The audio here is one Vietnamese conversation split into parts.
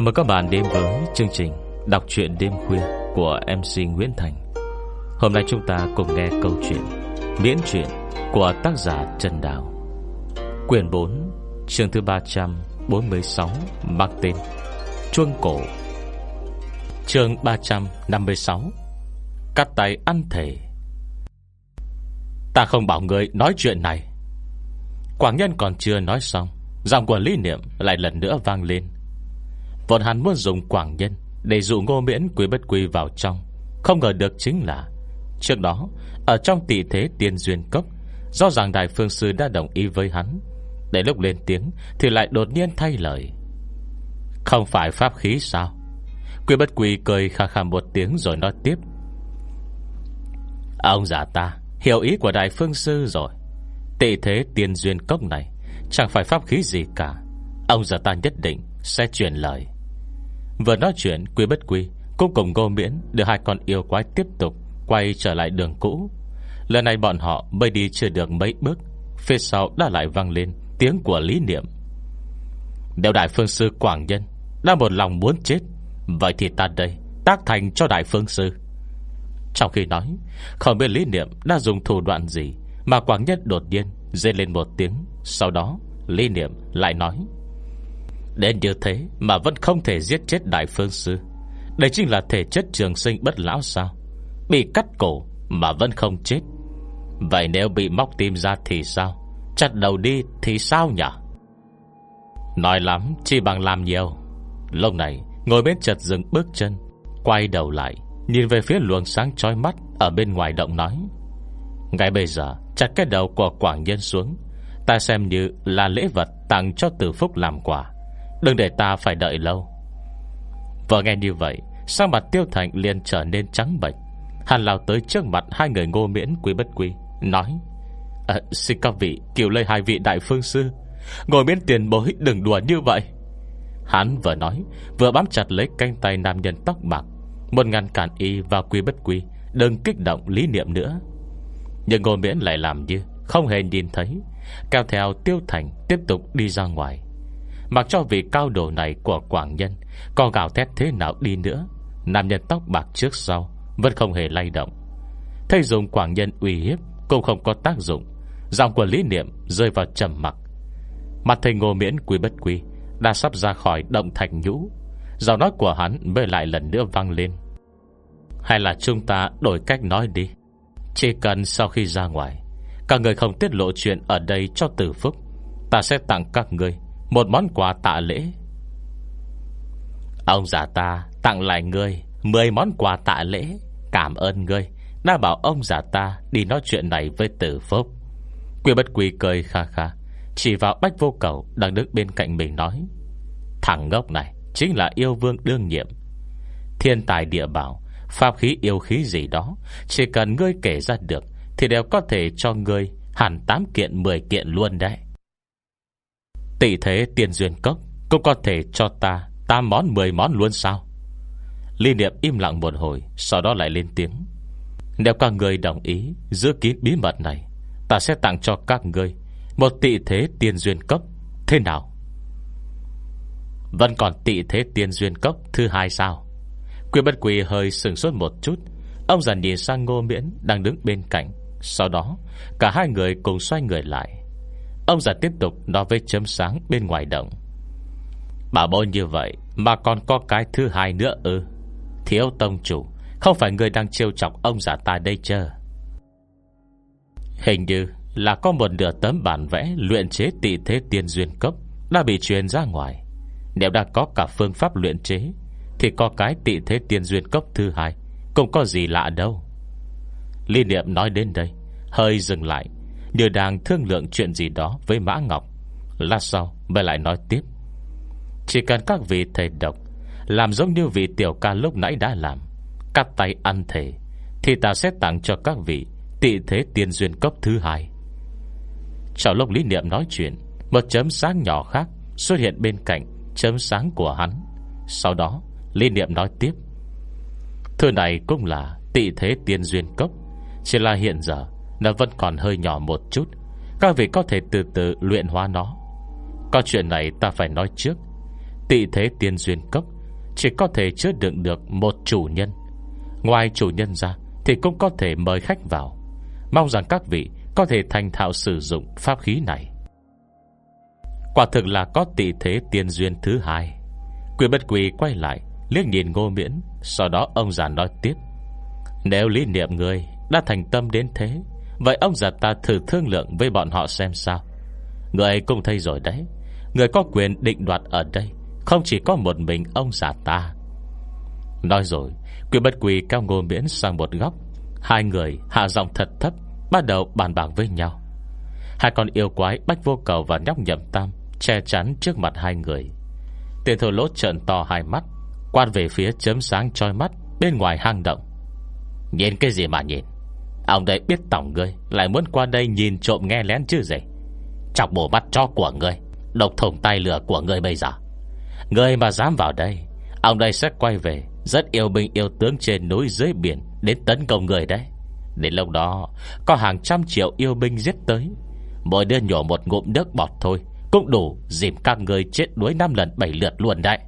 Chào mừng các bạn đến với chương trình Đọc truyện đêm khuya của MC Nguyễn Thành. Hôm nay chúng ta cùng nghe câu chuyện Miễn truyện của tác giả Trần Đào. Quyền 4 chương thứ 346 Mang tên Chuông Cổ. Chương 356 Cắt tay ăn thể Ta không bảo người nói chuyện này. Quảng nhân còn chưa nói xong, Giọng của lý niệm lại lần nữa vang lên. Vốn hắn muốn dùng quảng nhân Để dụ ngô miễn quý bất quý vào trong. Không ngờ được chính là, Trước đó, Ở trong tỷ thế tiên duyên cốc, Do rằng Đại Phương Sư đã đồng ý với hắn, Để lúc lên tiếng Thì lại đột nhiên thay lời. Không phải pháp khí sao? Quý bất quý cười khà khà một tiếng rồi nói tiếp. Ông giả ta, Hiểu ý của Đại Phương Sư rồi. Tỷ thế tiên duyên cốc này, Chẳng phải pháp khí gì cả. Ông giả ta nhất định sẽ truyền lời. Vừa nói chuyện, quy bất quy Cũng cùng ngô miễn Đưa hai con yêu quái tiếp tục Quay trở lại đường cũ. Lần này bọn họ mới đi chưa được mấy bước, Phía sau đã lại vang lên Tiếng của lý niệm. Nếu đại phương sư Quảng Nhân Đã một lòng muốn chết, Vậy thì ta đây tác thành cho đại phương sư. Trong khi nói, Không biết lý niệm đã dùng thủ đoạn gì Mà Quảng Nhân đột nhiên Dên lên một tiếng, Sau đó lý niệm lại nói Đến như thế mà vẫn không thể giết chết Đại Phương Sư. Đây chính là thể chất trường sinh bất lão sao? Bị cắt cổ mà vẫn không chết. Vậy nếu bị móc tim ra thì sao? Chặt đầu đi thì sao nhỉ? Nói lắm chỉ bằng làm nhiều. Lúc này, ngồi bên chật dừng bước chân, Quay đầu lại, Nhìn về phía luồng sáng trói mắt Ở bên ngoài động nói. Ngay bây giờ, chặt cái đầu của Quảng Nhân xuống, Ta xem như là lễ vật Tặng cho tử phúc làm quả Đừng để ta phải đợi lâu. Vừa nghe như vậy Sao mặt tiêu thành liền trở nên trắng bệnh Hàn lao tới trước mặt hai người ngô miễn quý bất quý Nói à, Xin các vị kiều lây hai vị đại phương sư Ngồi miễn tiền bối đừng đùa như vậy. Hắn vừa nói Vừa bám chặt lấy canh tay nam nhân tóc bạc Một ngăn cản y và quý bất quý Đừng kích động lý niệm nữa. Nhưng ngô miễn lại làm như Không hề nhìn thấy Cao theo tiêu thành tiếp tục đi ra ngoài. Mặc cho vị cao đồ này của Quảng Nhân Có gào thét thế nào đi nữa, Nam nhân tóc bạc trước sau Vẫn không hề lay động. Thấy dùng Quảng Nhân uy hiếp Cũng không có tác dụng, Giọng của lý niệm rơi vào trầm mặc. Mặt thầy ngô miễn quý bất quý Đã sắp ra khỏi động thành nhũ. Giọng nói của hắn mới lại lần nữa vang lên. Hay là chúng ta đổi cách nói đi. Chỉ cần sau khi ra ngoài, Các người không tiết lộ chuyện ở đây cho tử phúc, Ta sẽ tặng các người một món quà tạ lễ. Ông già ta tặng lại ngươi Mười món quà tạ lễ. Cảm ơn ngươi. Đã bảo ông già ta đi nói chuyện này với tử phúc. Quy bất quy cười kha kha. Chỉ vào bách vô cầu Đang đứng bên cạnh mình nói, Thằng ngốc này Chính là yêu vương đương nhiệm. Thiên tài địa bảo, Pháp khí yêu khí gì đó, Chỉ cần ngươi kể ra được Thì đều có thể cho ngươi Hẳn 8 kiện 10 kiện luôn đấy. Tỷ thế tiền duyên cốc, Cũng có thể cho ta 8 món 10 món luôn sao? Liên niệm im lặng một hồi, Sau đó lại lên tiếng. Nếu các người đồng ý, Giữ kín bí mật này, Ta sẽ tặng cho các người Một tỷ thế tiền duyên cốc. Thế nào? Vẫn còn tỷ thế tiền duyên cốc Thứ hai sao? Quyền bất quỳ hơi sừng sốt một chút. Ông già nhìn sang ngô miễn Đang đứng bên cạnh. Sau đó, cả hai người cùng xoay người lại. Ông già tiếp tục nói với chấm sáng bên ngoài động. Bảo bối như vậy, Mà còn có cái thứ hai nữa ư? Thiếu tông chủ, Không phải người đang trêu chọc ông già ta đây chưa Hình như là có một nửa tấm bản vẽ Luyện chế tị thế tiên duyên cấp Đã bị truyền ra ngoài. Nếu đã có cả phương pháp luyện chế, Thì có cái tị thế tiên duyên cấp thứ hai Cũng có gì lạ đâu. Liên niệm nói đến đây, Hơi dừng lại như đang thương lượng chuyện gì đó với Mã Ngọc. Lát sau mới lại nói tiếp. Chỉ cần các vị thầy độc, Làm giống như vị tiểu ca lúc nãy đã làm, Cắt tay ăn thể Thì ta sẽ tặng cho các vị Tị thế tiên duyên cấp thứ hai. Trong lúc lý niệm nói chuyện, Một chấm sáng nhỏ khác Xuất hiện bên cạnh chấm sáng của hắn. Sau đó, lý niệm nói tiếp. Thứ này cũng là tị thế tiên duyên cấp, Chỉ là hiện giờ nó vẫn còn hơi nhỏ một chút. Các vị có thể từ từ luyện hóa nó. Có chuyện này ta phải nói trước. Tị thế tiên duyên cấp Chỉ có thể chứa đựng được một chủ nhân. Ngoài chủ nhân ra, Thì cũng có thể mời khách vào. Mong rằng các vị có thể thành thạo sử dụng pháp khí này. Quả thực là có tị thế tiên duyên thứ hai. Quỷ bất quỷ quay lại, Liếc nhìn ngô miễn, Sau đó ông già nói tiếp. Nếu lý niệm người đã thành tâm đến thế Vậy ông già ta thử thương lượng với bọn họ xem sao. Người cũng thấy rồi đấy. Người có quyền định đoạt ở đây, Không chỉ có một mình ông già ta. Nói rồi, Quỷ bất quỷ cao ngô miễn sang một góc. Hai người hạ giọng thật thấp, Bắt đầu bàn bạc với nhau. Hai con yêu quái Bách Vô Cầu và Nhóc Nhậm Tam Che chắn trước mặt hai người. Tiền thổ lốt trợn to hai mắt Quan về phía chấm sáng choi mắt Bên ngoài hang động. Nhìn cái gì mà nhìn? Ông đây biết tổng ngươi, Lại muốn qua đây nhìn trộm nghe lén chứ gì? Chọc bổ mắt cho của ngươi, Độc thủng tay lửa của ngươi bây giờ. Ngươi mà dám vào đây, Ông đây sẽ quay về, Rất yêu binh yêu tướng trên núi dưới biển Đến tấn công người đấy. Đến lúc đó, Có hàng trăm triệu yêu binh giết tới. Mỗi đứa nhổ một ngụm nước bọt thôi, Cũng đủ dìm các người chết đuối năm lần bảy lượt luôn đấy.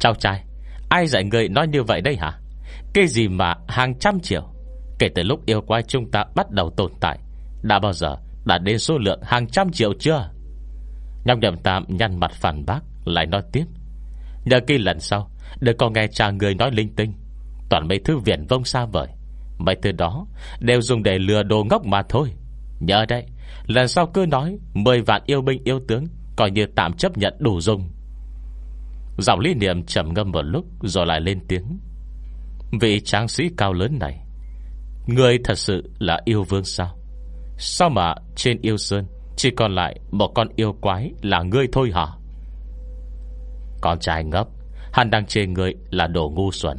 Chào trai, Ai dạy người nói như vậy đây hả? Cái gì mà hàng trăm triệu? Kể từ lúc yêu quái chúng ta bắt đầu tồn tại, Đã bao giờ Đã đến số lượng hàng trăm triệu chưa? Nhóc nhầm tam nhăn mặt phản bác, Lại nói tiếp. Nhờ kỳ lần sau Đừng có nghe cha người nói linh tinh, Toàn mấy thứ viển vông xa vời, Mấy thứ đó đều dùng để lừa đồ ngốc mà thôi. Nhớ đây, Lần sau cứ nói 10 vạn yêu binh yêu tướng Coi như tạm chấp nhận đủ dùng. Giọng lý niệm trầm ngâm một lúc Rồi lại lên tiếng. Vị tráng sĩ cao lớn này Người thật sự là yêu vương sao? Sao mà trên yêu sơn Chỉ còn lại một con yêu quái Là ngươi thôi hả? Con trai ngốc, Hắn đang chê ngươi là đồ ngu xuẩn.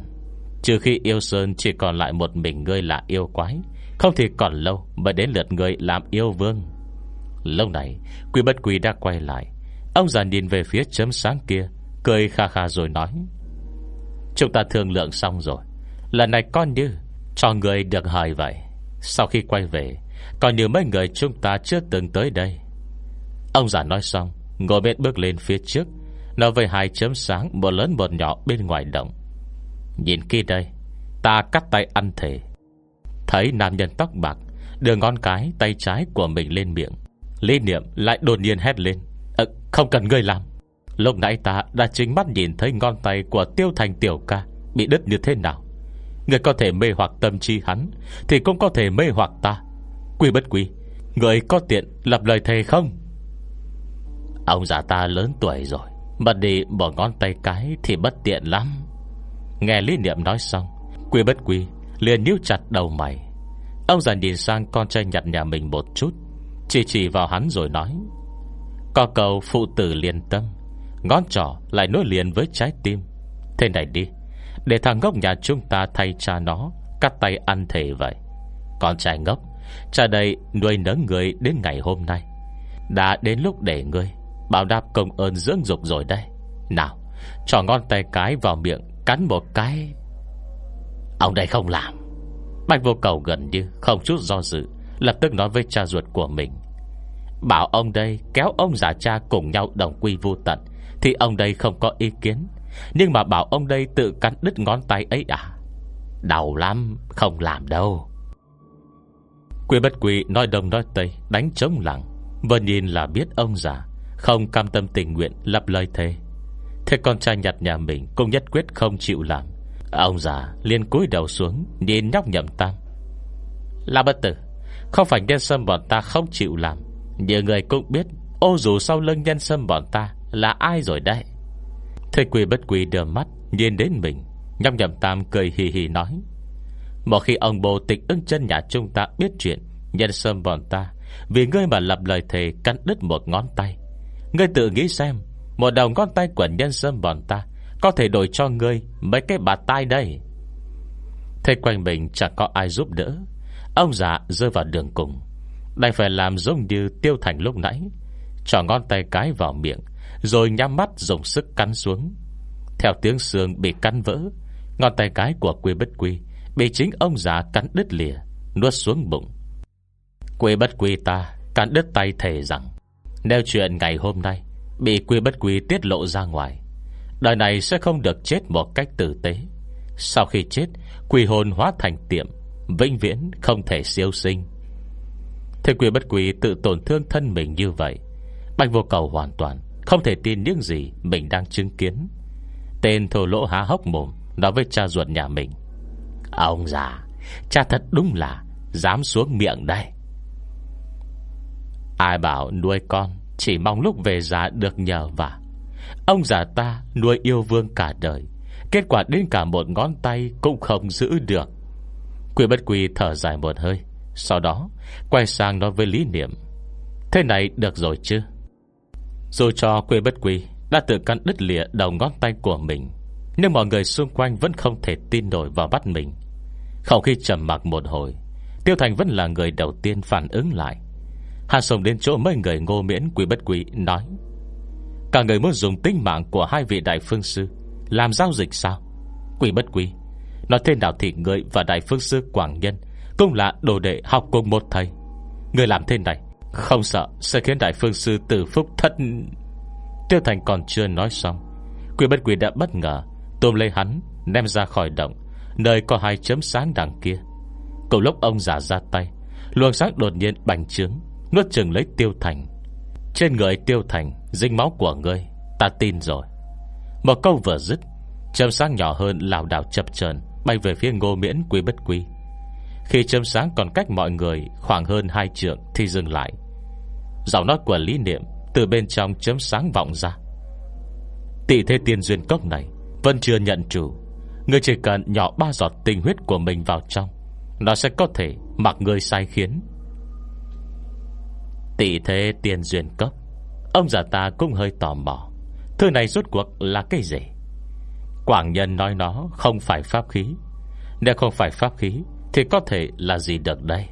Trừ khi yêu sơn chỉ còn lại một mình ngươi là yêu quái, Không thì còn lâu Mới đến lượt ngươi làm yêu vương. Lâu này Quy bất quy đã quay lại. Ông già nhìn về phía chấm sáng kia, Cười kha kha rồi nói, Chúng ta thương lượng xong rồi. Lần này con như cho người được hỏi vậy. Sau khi quay về Còn nhiều mấy người chúng ta chưa từng tới đây. Ông già nói xong Ngồi bên bước lên phía trước Nói với hai chấm sáng Một lớn một nhỏ bên ngoài động. Nhìn kia đây Ta cắt tay ăn thể Thấy nam nhân tóc bạc Đưa ngón cái tay trái của mình lên miệng Lý niệm lại đột nhiên hét lên. À, Không cần ngươi làm. Lúc nãy ta đã chính mắt nhìn thấy ngón tay Của tiêu thành tiểu ca Bị đứt như thế nào? Người có thể mê hoặc tâm trí hắn, Thì cũng có thể mê hoặc ta. Quy bất quy, Người có tiện lập lời thề không? Ông già ta lớn tuổi rồi bật đi bỏ ngón tay cái Thì bất tiện lắm. Nghe lý niệm nói xong, Quy bất quy liền nhíu chặt đầu mày. Ông già nhìn sang con trai nhặt nhà mình một chút, Chỉ chỉ vào hắn rồi nói, Có cầu phụ tử liên tâm, Ngón trỏ lại nối liền với trái tim. Thế này đi để thằng ngốc nhà chúng ta thay cha nó, Cắt tay ăn thể vậy. Con trai ngốc, Cha đây nuôi nấng người đến ngày hôm nay. Đã đến lúc để ngươi Bảo đáp công ơn dưỡng dục rồi đây. Nào, Cho ngón tay cái vào miệng, Cắn một cái. Ông đây không làm. Bạch vô cầu gần như không chút do dự, Lập tức nói với cha ruột của mình. Bảo ông đây kéo ông giả cha cùng nhau đồng quy vô tận, Thì ông đây không có ý kiến. Nhưng mà bảo ông đây tự cắn đứt ngón tay ấy à? Đau lắm, Không làm đâu. Quỷ bất quỷ nói đông nói tây, Đánh chống lặng. Vừa nhìn là biết ông già, Không cam tâm tình nguyện lập lời thế. Thế con trai nhặt nhà mình Cũng nhất quyết không chịu làm. Ông già liền cúi đầu xuống, Nhìn nhóc nhậm tam Là bất tử, Không phải nhân sâm bọn ta không chịu làm. Nhiều người cũng biết, Ô dù sau lưng nhân sâm bọn ta Là ai rồi đấy? Thế quỷ bất quỷ đờ mắt, Nhìn đến mình. Nhóc nhậm tam cười hì hì nói Một khi ông bồ tịch ưng chân nhà chúng ta biết chuyện, Nhân sâm bọn ta, Vì ngươi mà lập lời thề cắn đứt một ngón tay. Ngươi tự nghĩ xem, Một đầu ngón tay của nhân sâm bọn ta có thể đổi cho ngươi Mấy cái bà tai đây? Thế quanh mình chẳng có ai giúp đỡ. Ông già rơi vào đường cùng, Đành phải làm giống như tiêu thành lúc nãy, Cho ngón tay cái vào miệng rồi nhắm mắt dùng sức cắn xuống. Theo tiếng xương bị cắn vỡ, Ngón tay cái của quy bất quy Bị chính ông già cắn đứt lìa, Nuốt xuống bụng. Quy bất quy ta cắn đứt tay thề rằng, Nếu chuyện ngày hôm nay Bị quy bất quy tiết lộ ra ngoài, Đời này sẽ không được chết một cách tử tế. Sau khi chết Quỷ hồn hóa thành tiệm, Vĩnh viễn không thể siêu sinh. Thế quy bất quy tự tổn thương thân mình như vậy Bạch vô cầu hoàn toàn không thể tin những gì mình đang chứng kiến. Tên thổ lỗ há hốc mồm, Nói với cha ruột nhà mình. À, ông già, Cha thật đúng là Dám xuống miệng đây. Ai bảo nuôi con Chỉ mong lúc về già được nhờ vả. Ông già ta nuôi yêu vương cả đời, Kết quả đến cả một ngón tay Cũng không giữ được. Quỷ bất quỷ thở dài một hơi, Sau đó quay sang nói với Lý Niệm, Thế này được rồi chứ? Dù cho quê bất Quy Đã tự cắn đứt lìa đầu ngón tay của mình. Nhưng mọi người xung quanh Vẫn không thể tin nổi vào bắt mình. Không khi trầm mặc một hồi, Tiêu Thành vẫn là người đầu tiên phản ứng lại. Hà Sông đến chỗ mấy người ngô miễn quỷ bất quý nói, Cả người muốn dùng tính mạng của hai vị đại phương sư, Làm giao dịch sao? Quỷ bất quý Nói thế nào thì người và đại phương sư Quảng Nhân Cũng là đồ đệ học cùng một thầy. Người làm thế này không sợ, sẽ khiến đại phương sư tử phúc thất. Tiêu Thành còn chưa nói xong Quỷ bất quỷ đã bất ngờ, Tôm lấy hắn, đem ra khỏi động. Nơi có hai chấm sáng đằng kia. Cậu lúc ông giả ra tay, Luồng sáng đột nhiên bành trướng, Nuốt chừng lấy tiêu thành. Trên người tiêu thành dinh máu của ngươi, Ta tin rồi. Một câu vừa dứt, chấm sáng nhỏ hơn lào đảo chập chờn, Bay về phía ngô miễn quý bất quý Khi chấm sáng còn cách mọi người Khoảng hơn hai trượng thì dừng lại. Giọng nói của lý niệm Từ bên trong chấm sáng vọng ra. Tỷ thế tiên duyên cốc này Vẫn chưa nhận chủ. Người chỉ cần nhỏ ba giọt tinh huyết của mình vào trong, Nó sẽ có thể mặc người sai khiến. Tỷ thế tiền duyên cốc, Ông già ta cũng hơi tò mò. Thứ này rốt cuộc là cái gì? Quảng nhân nói nó không phải pháp khí. Nếu không phải pháp khí Thì có thể là gì được đây?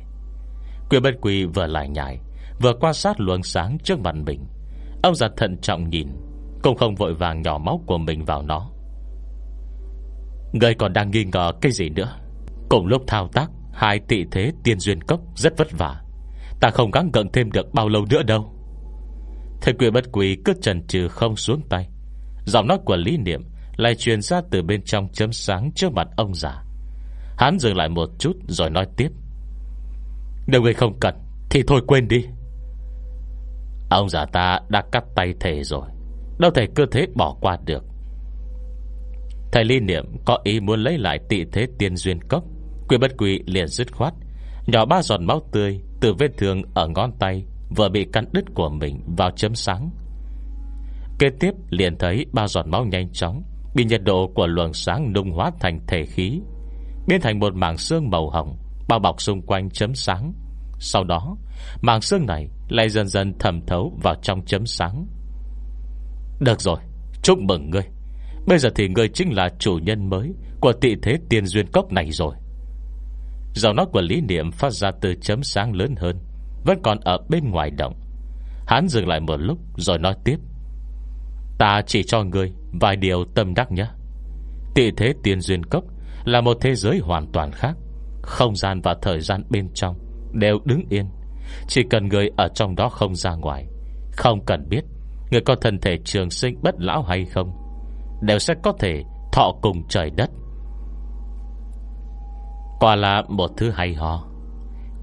Quyền bất quỳ vừa lại nhảy Vừa quan sát luồng sáng trước mặt mình. Ông già thận trọng nhìn, Cũng không vội vàng nhỏ máu của mình vào nó. Người còn đang nghi ngờ cái gì nữa? Cùng lúc thao tác, Hai tị thế tiên duyên cốc rất vất vả. Ta không gắng gượng thêm được bao lâu nữa đâu. Thầy quỷ bất quỷ cứ trần trừ không xuống tay. Giọng nói của Lý Niệm Lại truyền ra từ bên trong chấm sáng Trước mặt ông già. Hắn dừng lại một chút rồi nói tiếp. Nếu người không cần, Thì thôi quên đi. Ông già ta đã cắt tay thề rồi. Đâu thể cơ thế bỏ qua được. Thầy ly Niệm có ý muốn lấy lại tị thế tiên duyên cốc. Quỷ bất quỷ liền dứt khoát. Nhỏ ba giọt máu tươi Từ vết thương ở ngón tay Vừa bị cắn đứt của mình vào chấm sáng. Kế tiếp liền thấy Ba giọt máu nhanh chóng Bị nhiệt độ của luồng sáng nung hóa thành thể khí, Biến thành một mảng xương màu hồng Bao bọc xung quanh chấm sáng. Sau đó màng xương này lại dần dần thẩm thấu Vào trong chấm sáng. Được rồi, chúc mừng ngươi. Bây giờ thì ngươi chính là chủ nhân mới Của tị thế tiên duyên cốc này rồi. Giọng nói của Lý Niệm phát ra từ chấm sáng lớn hơn Vẫn còn ở bên ngoài động. Hắn dừng lại một lúc rồi nói tiếp. Ta chỉ cho ngươi Vài điều tâm đắc nhé. Tị thế tiên duyên cốc Là một thế giới hoàn toàn khác Không gian và thời gian bên trong Đều đứng yên. Chỉ cần người ở trong đó không ra ngoài, Không cần biết Người có thân thể trường sinh bất lão hay không, Đều sẽ có thể thọ cùng trời đất. Quả là một thứ hay ho.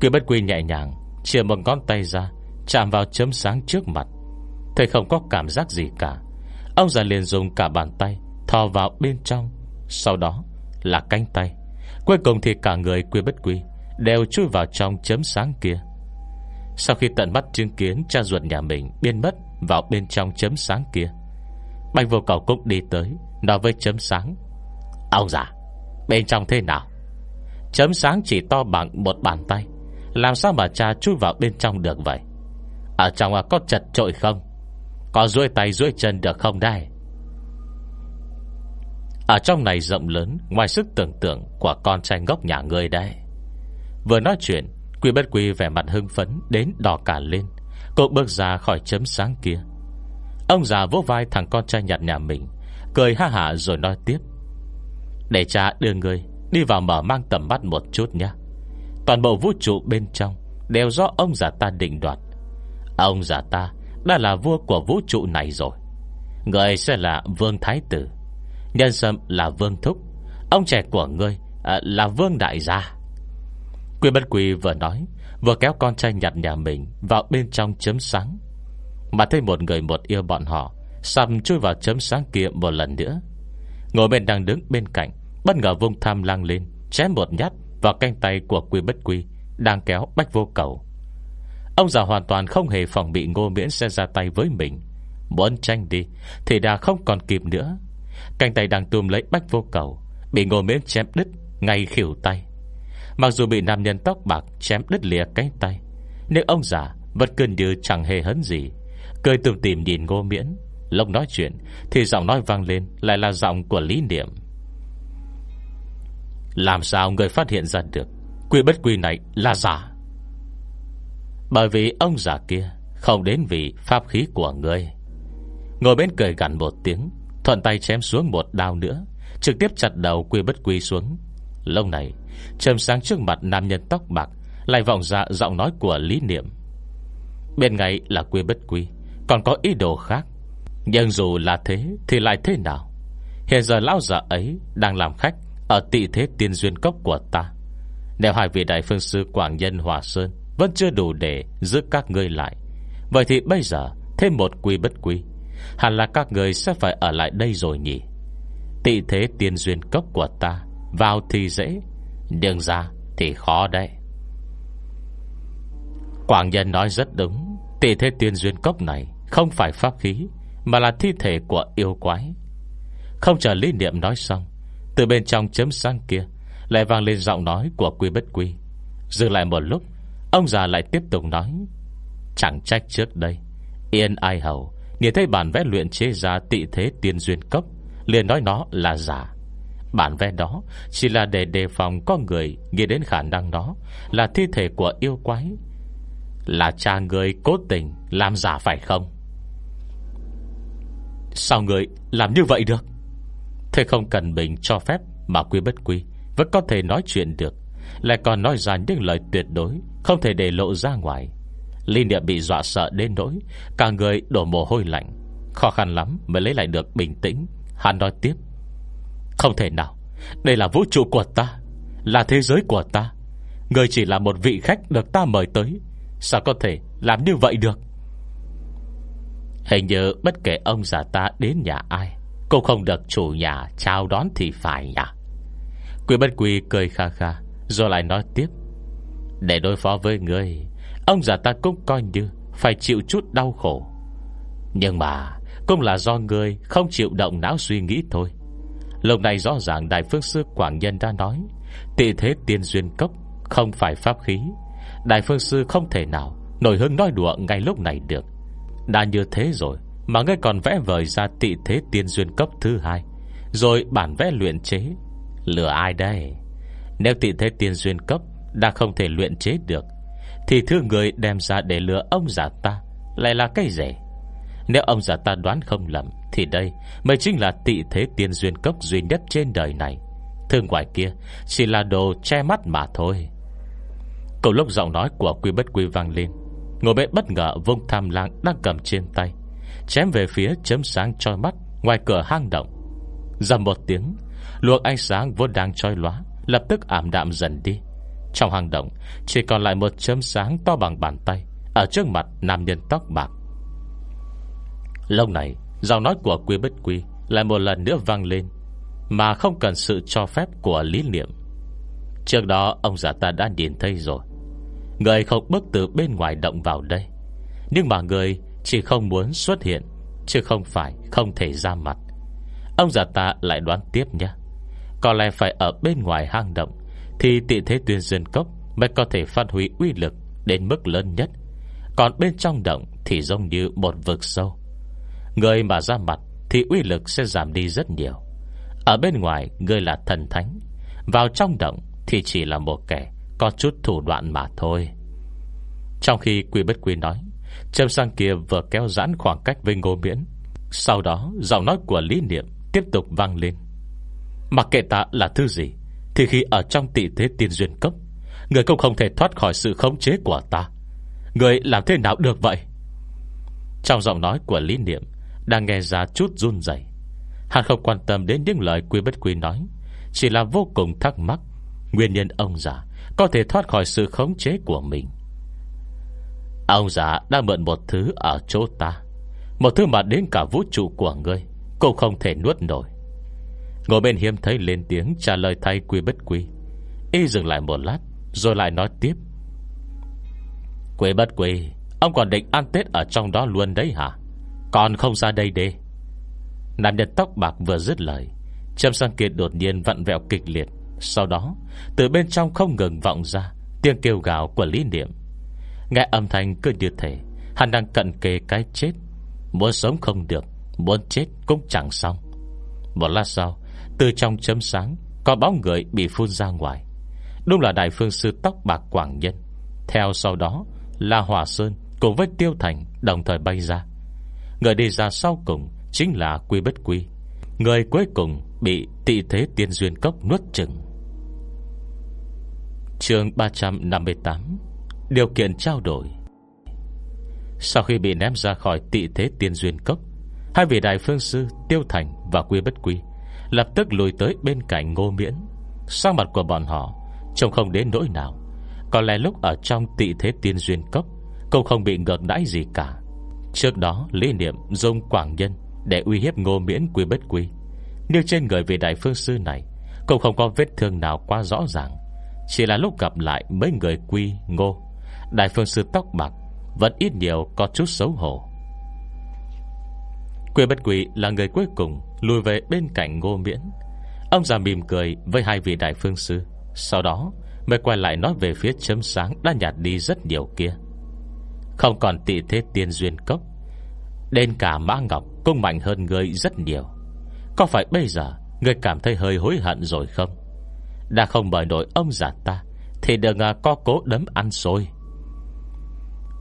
Quy bất quy nhẹ nhàng, Chia một ngón tay ra, Chạm vào chấm sáng trước mặt. Thầy không có cảm giác gì cả. Ông già liền dùng cả bàn tay Thò vào bên trong. Sau đó là cánh tay. Cuối cùng thì cả người quy bất quy Đều chui vào trong chấm sáng kia. Sau khi tận mắt chứng kiến Cha ruột nhà mình biến mất Vào bên trong chấm sáng kia, Bạch vô cầu cũng đi tới, Nói với chấm sáng, Ông già, Bên trong thế nào? Chấm sáng chỉ to bằng một bàn tay, Làm sao mà cha chui vào bên trong được vậy? Ở trong có chật trội không? Có duỗi tay duỗi chân được không đây? Ở trong này rộng lớn, Ngoài sức tưởng tượng Của con trai ngốc nhà người đây Vừa nói chuyện Quy bất quy vẻ mặt hưng phấn Đến đỏ cả lên. Cô bước ra khỏi chấm sáng kia. Ông già vỗ vai thằng con trai nhặt nhà mình Cười ha hả rồi nói tiếp. Để cha đưa người Đi vào mở mang tầm mắt một chút nhé. Toàn bộ vũ trụ bên trong Đều do ông già ta định đoạt. Ông già ta Đã là vua của vũ trụ này rồi. Người sẽ là vương thái tử Nhân sâm là vương thúc. Ông trẻ của ngươi à, là vương đại gia. Quy bất quy vừa nói, Vừa kéo con trai nhặt nhà mình Vào bên trong chấm sáng. Mà thấy một người một yêu bọn họ Xăm chui vào chấm sáng kia một lần nữa. Ngồi bên đang đứng bên cạnh, Bất ngờ vung tham lang lên, Chém một nhát vào canh tay của quy bất quy Đang kéo bách vô cầu. Ông già hoàn toàn không hề phòng bị ngô miễn sẽ ra tay với mình. Muốn tranh đi, Thì đã không còn kịp nữa. Cánh tay đang tùm lấy bách vô cầu, Bị ngô miễn chém đứt Ngay khỉu tay. Mặc dù bị nam nhân tóc bạc chém đứt lìa cánh tay, Nhưng ông già Vẫn cơn như chẳng hề hấn gì. Cười tùm tìm nhìn ngô miễn. Lúc nói chuyện Thì giọng nói vang lên Lại là giọng của lý niệm. Làm sao người phát hiện ra được Quy bất quy này là giả? Bởi vì ông già kia Không đến vì pháp khí của người. Ngồi bên cười gằn một tiếng, Thuận tay chém xuống một đao nữa, Trực tiếp chặt đầu quy bất quy xuống. Lâu này Trầm sáng trước mặt nam nhân tóc bạc, Lại vọng ra giọng nói của lý niệm. Bên ngay là quy bất quy, Còn có ý đồ khác. Nhưng dù là thế Thì lại thế nào? Hiện giờ lão già ấy đang làm khách Ở tị thế tiên duyên cốc của ta. Nếu hai vị đại phương sư Quảng Nhân, Hòa Sơn Vẫn chưa đủ để giữ các ngươi lại, Vậy thì bây giờ Thêm một quy bất quy, Hẳn là các người sẽ phải ở lại đây rồi nhỉ? Tị thế tiên duyên cốc của ta vào thì dễ đường ra thì khó đấy. Quảng nhân nói rất đúng Tị thế tiên duyên cốc này Không phải pháp khí, Mà là thi thể của yêu quái. Không chờ lý niệm nói xong, Từ bên trong chấm sang kia Lại vang lên giọng nói của quy bất quy. Dừng lại một lúc, Ông già lại tiếp tục nói, Chẳng trách trước đây, Yên ai hầu Nhìn thấy bản vẽ luyện chế ra tị thế tiên duyên cốc, liền nói nó là giả. Bản vẽ đó Chỉ là để đề phòng có người Nghĩ đến khả năng đó, Là thi thể của yêu quái. Là cha người cố tình Làm giả phải không? Sao người làm như vậy được? Thế không cần mình cho phép Mà quy bất quy, Vẫn có thể nói chuyện được. Lại còn nói ra những lời tuyệt đối, Không thể để lộ ra ngoài. Linh Niệm bị dọa sợ đến nỗi, Cả người đổ mồ hôi lạnh. Khó khăn lắm mới lấy lại được bình tĩnh. Hắn nói tiếp. Không thể nào. Đây là vũ trụ của ta, Là thế giới của ta. Người chỉ là một vị khách được ta mời tới. Sao có thể làm như vậy được? Hình như bất kể ông già ta đến nhà ai, Cũng không được chủ nhà chào đón thì phải nhà Quý bất quý cười kha kha, Rồi lại nói tiếp. Để đối phó với người Ông già ta cũng coi như Phải chịu chút đau khổ. Nhưng mà Cũng là do người không chịu động não suy nghĩ thôi. Lúc này rõ ràng Đại Phương Sư Quảng Nhân đã nói, Tị thế tiên duyên cốc Không phải pháp khí. Đại Phương Sư không thể nào Nổi hứng nói đùa ngay lúc này được. Đã như thế rồi Mà ngươi còn vẽ vời ra tị thế tiên duyên cốc thứ hai, Rồi bản vẽ luyện chế. Lừa ai đây? Nếu tị thế tiên duyên cấp Đã không thể luyện chế được, thì thứ người đem ra để lừa ông già ta Lại là cái rẻ Nếu ông già ta đoán không lầm thì đây mới chính là tị thế tiên duyên cốc duy nhất trên đời này. Thương ngoài kia, Chỉ là đồ che mắt mà thôi. Cầu lúc giọng nói của quy bất quy vang lên. Ngồi bên bất ngờ vung tham lang đang cầm trên tay, Chém về phía chấm sáng troi mắt Ngoài cửa hang động. Dầm một tiếng, luộc ánh sáng vốn đang trôi lóa, Lập tức ảm đạm dần đi. Trong hang động, Chỉ còn lại một chấm sáng to bằng bàn tay, Ở trước mặt nam nhân tóc bạc. Lâu này Giọng nói của quy bất quy Lại một lần nữa vang lên, Mà không cần sự cho phép của lý niệm. Trước đó, ông già ta đã nhìn thấy rồi. Người không bước từ bên ngoài động vào đây. Nhưng mà người Chỉ không muốn xuất hiện, Chứ không phải không thể ra mặt. Ông già ta lại đoán tiếp nhé. Có lẽ phải ở bên ngoài hang động, thì tị thế tuyên duyên cốc Mới có thể phát huy uy lực Đến mức lớn nhất. Còn bên trong động thì giống như một vực sâu. Người mà ra mặt Thì uy lực sẽ giảm đi rất nhiều. Ở bên ngoài người là thần thánh. Vào trong động Thì chỉ là một kẻ Có chút thủ đoạn mà thôi. Trong khi quy bất quy nói Trâm sang kia vừa kéo giãn khoảng cách với ngô miễn. Sau đó giọng nói của lý niệm Tiếp tục vang lên. Mặc kệ ta là thứ gì thì khi ở trong tị thế tiên duyên cấp, Người cũng không thể thoát khỏi sự khống chế của ta. Người làm thế nào được vậy? Trong giọng nói của Lý Niệm đang nghe ra chút run dậy Hắn không quan tâm đến những lời quy bất quy nói, Chỉ là vô cùng thắc mắc. Nguyên nhân ông già Có thể thoát khỏi sự khống chế của mình. Ông già đã mượn một thứ ở chỗ ta, Một thứ mà đến cả vũ trụ của ngươi Cũng không thể nuốt nổi. Ngồi bên hiếm thấy lên tiếng trả lời thay quy bất quy. Y dừng lại một lát, Rồi lại nói tiếp. Quy bất quy, Ông còn định ăn Tết ở trong đó luôn đấy hả? Còn không ra đây đi. Nam nhân tóc bạc vừa dứt lời, Trâm sang kia đột nhiên vặn vẹo kịch liệt. Sau đó, Từ bên trong không ngừng vọng ra Tiếng kêu gào của lý niệm. Nghe âm thanh cứ như thể, Hắn đang cận kề cái chết. Muốn sống không được, Muốn chết cũng chẳng xong. Một lát sau, Từ trong chấm sáng, Có bóng người bị phun ra ngoài. Đúng là đại phương sư tóc bạc Quảng Nhân. Theo sau đó, là Hòa Sơn Cùng với Tiêu Thành đồng thời bay ra. Người đi ra sau cùng Chính là Quy Bất Quy. Người cuối cùng bị tị thế tiên duyên cốc nuốt chừng chương 358 Điều kiện trao đổi. Sau khi bị ném ra khỏi tị thế tiên duyên cốc, Hai vị đại phương sư Tiêu Thành và Quy Bất Quy Lập tức lùi tới bên cạnh ngô miễn. Sang mặt của bọn họ Trông không đến nỗi nào. Có lẽ lúc ở trong tị thế tiên duyên cốc, Cũng không bị ngược đãi gì cả. Trước đó, Lý Niệm dùng quảng nhân Để uy hiếp ngô miễn quy bất quy. Nhưng trên người vị đại phương sư này, Cũng không có vết thương nào quá rõ ràng. Chỉ là lúc gặp lại mấy người quy, ngô, Đại phương sư tóc bạc, Vẫn ít nhiều có chút xấu hổ. Quy bất quy là người cuối cùng Lùi về bên cạnh ngô miễn. Ông già mỉm cười với hai vị đại phương sư, Sau đó mới quay lại nói về phía chấm sáng Đã nhạt đi rất nhiều kia. Không còn tị thế tiên duyên cốc. Đến cả Mã Ngọc Cũng mạnh hơn người rất nhiều. Có phải bây giờ Người cảm thấy hơi hối hận rồi không? Đã không bởi nổi ông già ta, Thì đừng co à, có cố đấm ăn xôi.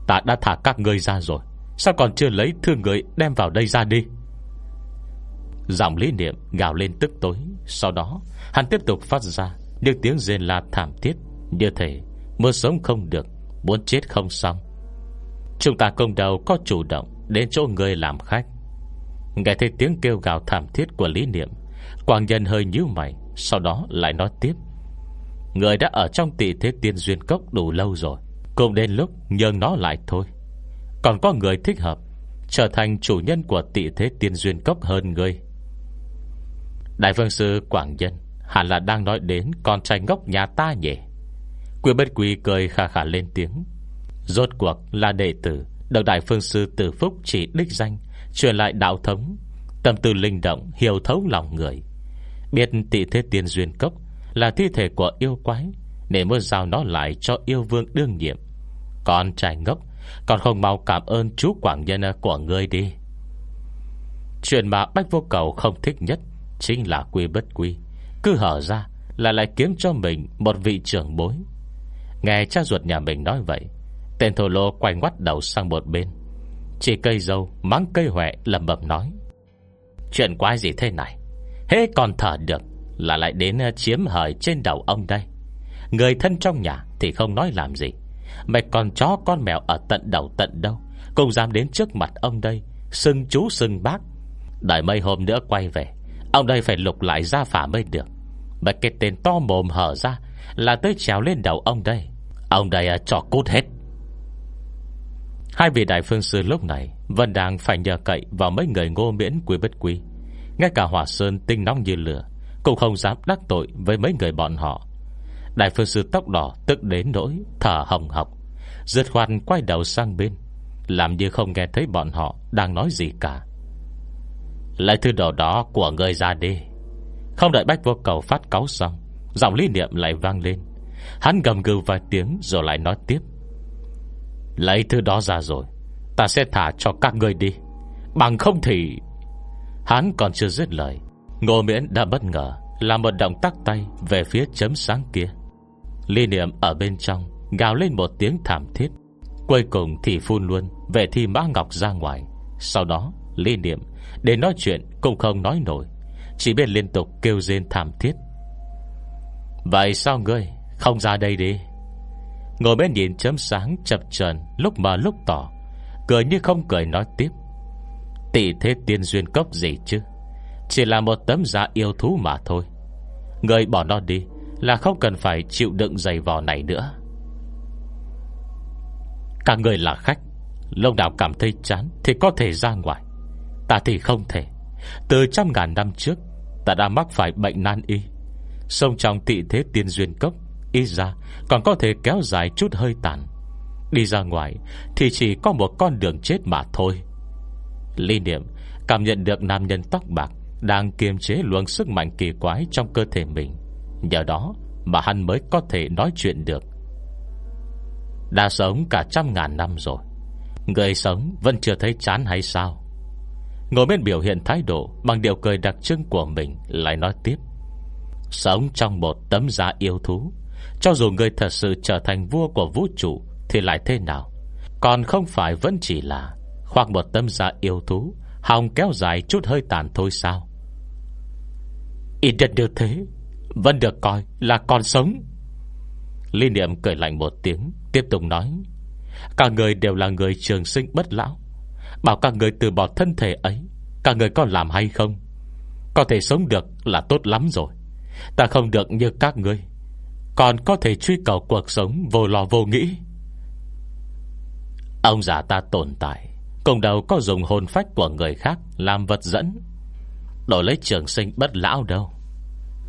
Ta đã thả các ngươi ra rồi, Sao còn chưa lấy thương người đem vào đây ra đi? Giọng lý niệm gào lên tức tối. Sau đó, hắn tiếp tục phát ra Những tiếng rên la thảm thiết. Như thể mưa sống không được, Muốn chết không xong. Chúng ta công đầu có chủ động Đến chỗ người làm khách. Nghe thấy tiếng kêu gào thảm thiết của lý niệm Quảng nhân hơi nhíu mày, Sau đó lại nói tiếp. Người đã ở trong tỷ thế tiên duyên cốc đủ lâu rồi cùng đến lúc nhường nó lại thôi. Còn có người thích hợp, Trở thành chủ nhân của tỷ thế tiên duyên cốc hơn người Đại vương sư Quảng Nhân, Hẳn là đang nói đến con trai ngốc nhà ta nhỉ? Quyền bất quỳ cười khà khà lên tiếng. Rốt cuộc là đệ tử Được đại phương sư tử phúc chỉ đích danh Truyền lại đạo thống, Tâm tư linh động hiểu thấu lòng người. Biết tị thế tiên duyên cốc Là thi thể của yêu quái, Để muốn giao nó lại cho yêu vương đương nhiệm. Con trai ngốc, Còn không mau cảm ơn chú Quảng Nhân của ngươi đi. Chuyện mà Bách Vô Cầu không thích nhất Chính là quy bất quy. Cứ hở ra là lại kiếm cho mình Một vị trưởng bối. Nghe cha ruột nhà mình nói vậy Tên thổ lô quay ngoắt đầu sang một bên. Chỉ cây dâu, mắng cây huệ lầm bầm nói. Chuyện quái gì thế này? Hế còn thở được, Là lại đến ờ, chiếm hời trên đầu ông đây. Người thân trong nhà Thì không nói làm gì. Mày còn chó con mèo ở tận đầu tận đâu, Cũng dám đến trước mặt ông đây sưng chú sưng bác. Đợi mấy hôm nữa quay về, Ông đây phải lục lại ra phả mới được. Mà cái tên to mồm hở ra, Là tới trèo lên đầu ông đây. Ông đây ờ, cho cút hết. Hai vị đại phương sư lúc này Vẫn đang phải nhờ cậy vào mấy người ngô miễn quý bất quý. Ngay cả hỏa sơn tinh nóng như lửa Cũng không dám đắc tội với mấy người bọn họ. Đại phương sư tóc đỏ tức đến nỗi Thở hồng học Giật khoan quay đầu sang bên, Làm như không nghe thấy bọn họ Đang nói gì cả. Lấy thư đồ đó của người ra đi. Không đợi bách vô cầu phát cáo xong, Giọng lý niệm lại vang lên. Hắn gầm gừ vài tiếng rồi lại nói tiếp. Lấy thứ đó ra rồi, Ta sẽ thả cho các ngươi đi. Bằng không thì Hắn còn chưa dứt lời, Ngô miễn đã bất ngờ Làm một động tác tay về phía chấm sáng kia. Ly niệm ở bên trong Gào lên một tiếng thảm thiết, Cuối cùng thì phun luôn Về thi mã ngọc ra ngoài. Sau đó ly niệm Để nói chuyện cũng không nói nổi, Chỉ biết liên tục kêu rên thảm thiết. Vậy sao ngươi Không ra đây đi? Ngồi bên nhìn chấm sáng chập trần Lúc mà lúc tỏ, Cười như không cười nói tiếp. Tỷ thế tiên duyên cốc gì chứ? Chỉ là một tấm giá yêu thú mà thôi. Người bỏ nó đi Là không cần phải chịu đựng giày vò này nữa. Cả người là khách Lâu nào cảm thấy chán Thì có thể ra ngoài. Ta thì không thể. Từ trăm ngàn năm trước, Ta đã mắc phải bệnh nan y. Sông trong tị thế tiên duyên cốc Ý ra, còn có thể kéo dài chút hơi tàn. Đi ra ngoài, Thì chỉ có một con đường chết mà thôi. Lý niệm Cảm nhận được nam nhân tóc bạc Đang kiềm chế luồng sức mạnh kỳ quái Trong cơ thể mình. Nhờ đó mà hắn mới có thể nói chuyện được. Đã sống cả trăm ngàn năm rồi, Người sống vẫn chưa thấy chán hay sao? Ngồi bên biểu hiện thái độ Bằng điều cười đặc trưng của mình Lại nói tiếp. Sống trong một tấm giá yêu thú cho dù người thật sự trở thành vua của vũ trụ, Thì lại thế nào? Còn không phải vẫn chỉ là Hoặc một tâm gia yêu thú, Hòng kéo dài chút hơi tàn thôi sao? Ít đất như thế, Vẫn được coi là còn sống. Lý niệm cười lạnh một tiếng, Tiếp tục nói, Cả người đều là người trường sinh bất lão. Bảo các người từ bỏ thân thể ấy Cả người có làm hay không? Có thể sống được là tốt lắm rồi. Ta không được như các ngươi. Còn có thể truy cầu cuộc sống Vô lo vô nghĩ. Ông già ta tồn tại, Cùng đầu có dùng hồn phách của người khác Làm vật dẫn. Đổi lấy trường sinh bất lão đâu.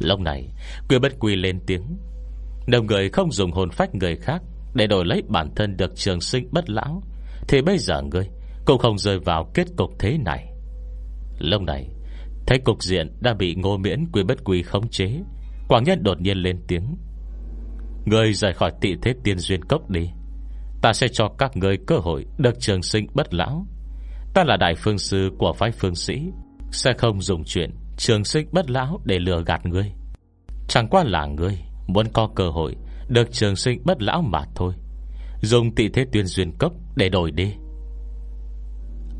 Lúc này, Quy bất quy lên tiếng. Nếu người không dùng hồn phách người khác Để đổi lấy bản thân được trường sinh bất lão, Thì bây giờ ngươi Cũng không rơi vào kết cục thế này. Lúc này, Thấy cục diện đã bị ngô miễn quy bất quy khống chế Quảng nhân đột nhiên lên tiếng. Người rời khỏi tị thế tiên duyên cốc đi. Ta sẽ cho các người cơ hội Được trường sinh bất lão. Ta là đại phương sư của phái phương sĩ, Sẽ không dùng chuyện Trường sinh bất lão để lừa gạt ngươi. Chẳng qua là ngươi Muốn có cơ hội Được trường sinh bất lão mà thôi. Dùng tị thế tuyên duyên cốc để đổi đi.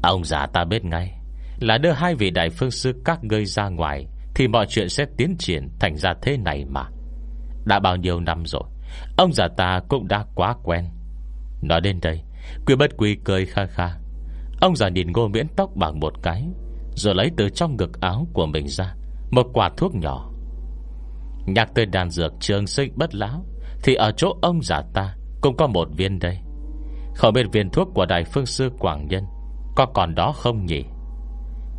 Ông già ta biết ngay Là đưa hai vị đại phương sư các ngươi ra ngoài Thì mọi chuyện sẽ tiến triển Thành ra thế này mà. Đã bao nhiêu năm rồi Ông già ta cũng đã quá quen. Nói đến đây, Quy bất quy cười kha kha. Ông già nhìn ngô miễn tóc bằng một cái, Rồi lấy từ trong ngực áo của mình ra, Một quả thuốc nhỏ. Nhạc tới đàn dược trường sinh bất lão, Thì ở chỗ ông già ta Cũng có một viên đây. Không biết viên thuốc của Đại Phương Sư Quảng Nhân Có còn đó không nhỉ?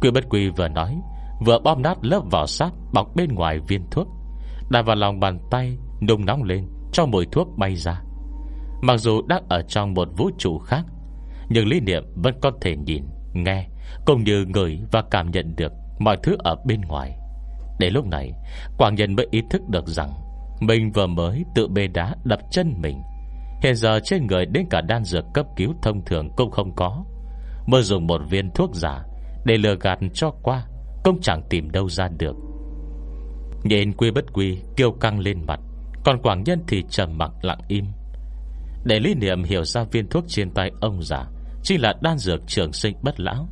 Quy bất quy vừa nói, Vừa bom nát lớp vỏ sáp Bọc bên ngoài viên thuốc, Đặt vào lòng bàn tay, Nung nóng lên. Cho mùi thuốc bay ra. Mặc dù đang ở trong một vũ trụ khác, Nhưng lý niệm vẫn có thể nhìn, Nghe, Cũng như ngửi và cảm nhận được Mọi thứ ở bên ngoài. Đến lúc này, Quảng nhân mới ý thức được rằng Mình vừa mới tự bê đá đập chân mình. Hiện giờ trên người đến cả đan dược cấp cứu thông thường cũng không có. Mơ dùng một viên thuốc giả Để lừa gạt cho qua, Cũng chẳng tìm đâu ra được. Nhìn quy bất quy Kêu căng lên mặt. Còn Quảng Nhân thì trầm mặc lặng im. Để lý niệm hiểu ra viên thuốc trên tay ông già, Chỉ là đan dược trường sinh bất lão.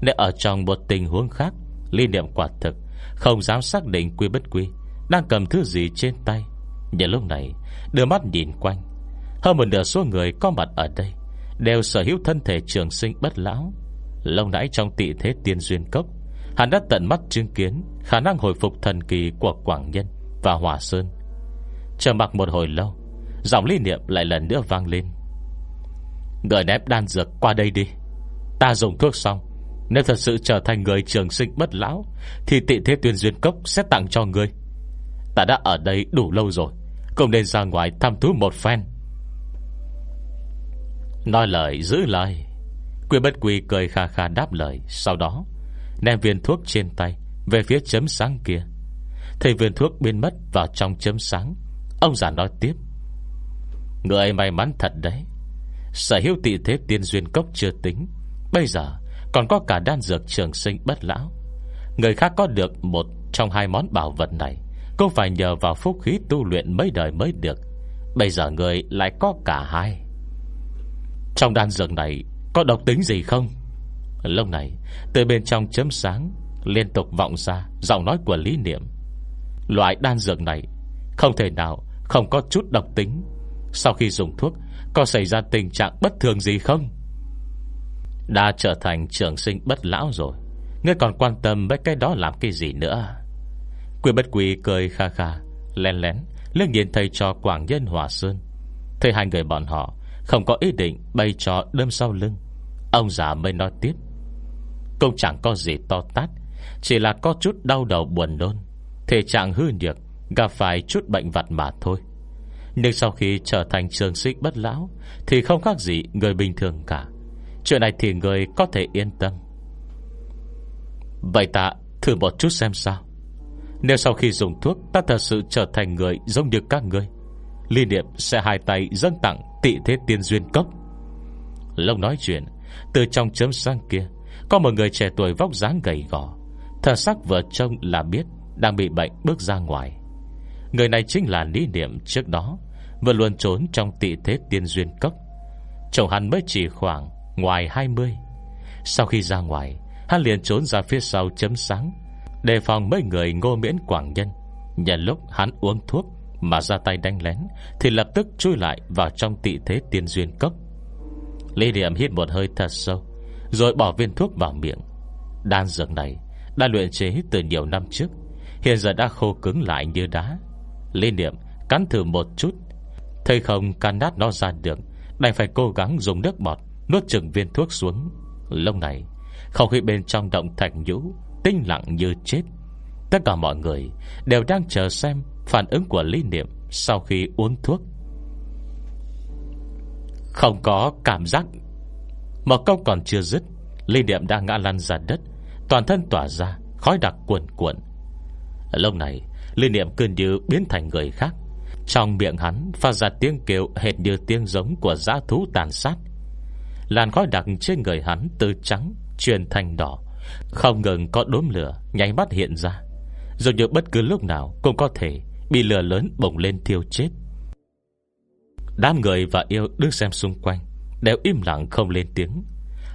Nếu ở trong một tình huống khác, Lý niệm quả thực, Không dám xác định quy bất quy, Đang cầm thứ gì trên tay. Nhưng lúc này, Đưa mắt nhìn quanh. Hơn một nửa số người có mặt ở đây, Đều sở hữu thân thể trường sinh bất lão. Lâu nãy trong tị thế tiên duyên cốc, Hắn đã tận mắt chứng kiến Khả năng hồi phục thần kỳ của Quảng Nhân Và Hòa Sơn. Chờ mặc một hồi lâu, Giọng lý niệm lại lần nữa vang lên. Người nép đan dược qua đây đi. Ta dùng thuốc xong. Nếu thật sự trở thành người trường sinh bất lão, Thì tị thế tuyên duyên cốc Sẽ tặng cho ngươi. Ta đã ở đây đủ lâu rồi Cũng nên ra ngoài thăm thú một phen. Nói lời, giữ lời. Quy bất quy cười kha kha đáp lời, Sau đó, Ném viên thuốc trên tay, Về phía chấm sáng kia. Thấy viên thuốc biến mất vào trong chấm sáng Ông già nói tiếp. Người may mắn thật đấy. Sở hữu tị thế tiên duyên cốc chưa tính. Bây giờ còn có cả đan dược trường sinh bất lão. Người khác có được một trong hai món bảo vật này, Cũng phải nhờ vào phúc khí tu luyện mấy đời mới được. Bây giờ người lại có cả hai. Trong đan dược này Có độc tính gì không? Lúc này, Từ bên trong chấm sáng, Liên tục vọng ra Giọng nói của lý niệm. Loại đan dược này Không thể nào không có chút độc tính. Sau khi dùng thuốc, Có xảy ra tình trạng bất thường gì không? Đã trở thành trường sinh bất lão rồi. Ngươi còn quan tâm với cái đó làm cái gì nữa? Quy bất quy cười kha kha, Lén lén Lương nhìn thầy cho Quảng Nhân Hòa Sơn. Thấy hai người bọn họ Không có ý định bay cho đâm sau lưng, Ông già mới nói tiếp. Cũng chẳng có gì to tát, Chỉ là có chút đau đầu buồn nôn. Thể trạng hư nhược Gặp phải chút bệnh vặt mà thôi. Nhưng sau khi trở thành trường sinh bất lão, Thì không khác gì người bình thường cả. Chuyện này thì người có thể yên tâm. Vậy ta thử một chút xem sao. Nếu sau khi dùng thuốc, Ta thật sự trở thành người giống như các ngươi Liên niệm sẽ hai tay dâng tặng Tị thế tiên duyên cốc. Lông nói chuyện, Từ trong chấm sang kia, Có một người trẻ tuổi vóc dáng gầy gò Thật sắc vợ trông là biết Đang bị bệnh bước ra ngoài. Người này chính là lý niệm trước đó, Vừa luôn trốn trong tị thế tiên duyên cốc. Chồng hắn mới chỉ khoảng Ngoài 20 Sau khi ra ngoài, Hắn liền trốn ra phía sau chấm sáng, Đề phòng mấy người ngô miễn quảng nhân. Nhân lúc hắn uống thuốc Mà ra tay đánh lén, Thì lập tức chui lại vào trong tị thế tiên duyên cốc. Lý niệm hít một hơi thật sâu, Rồi bỏ viên thuốc vào miệng. Đan dược này Đã luyện chế từ nhiều năm trước, Hiện giờ đã khô cứng lại như đá. Lý niệm cắn thử một chút. Thấy không, can nát nó ra được, Đành phải cố gắng dùng nước bọt Nuốt chừng viên thuốc xuống. Lâu này, Không khí bên trong động thạch nhũ Tinh lặng như chết. Tất cả mọi người đều đang chờ xem Phản ứng của Lý Niệm Sau khi uống thuốc. Không có cảm giác. Một câu còn chưa dứt, Lý Niệm đang ngã lăn ra đất, Toàn thân tỏa ra Khói đặc cuồn cuộn. Lúc này Lý Niệm cơn như biến thành người khác. Trong miệng hắn phát ra tiếng kêu Hệt như tiếng giống của giã thú tàn sát. Làn khói đặc trên người hắn từ trắng Chuyển thành đỏ. Không ngừng có đốm lửa Nháy mắt hiện ra. Dù như bất cứ lúc nào cũng có thể Bị lửa lớn bổng lên thiêu chết. Đám người và yêu đứng xem xung quanh, Đều im lặng không lên tiếng.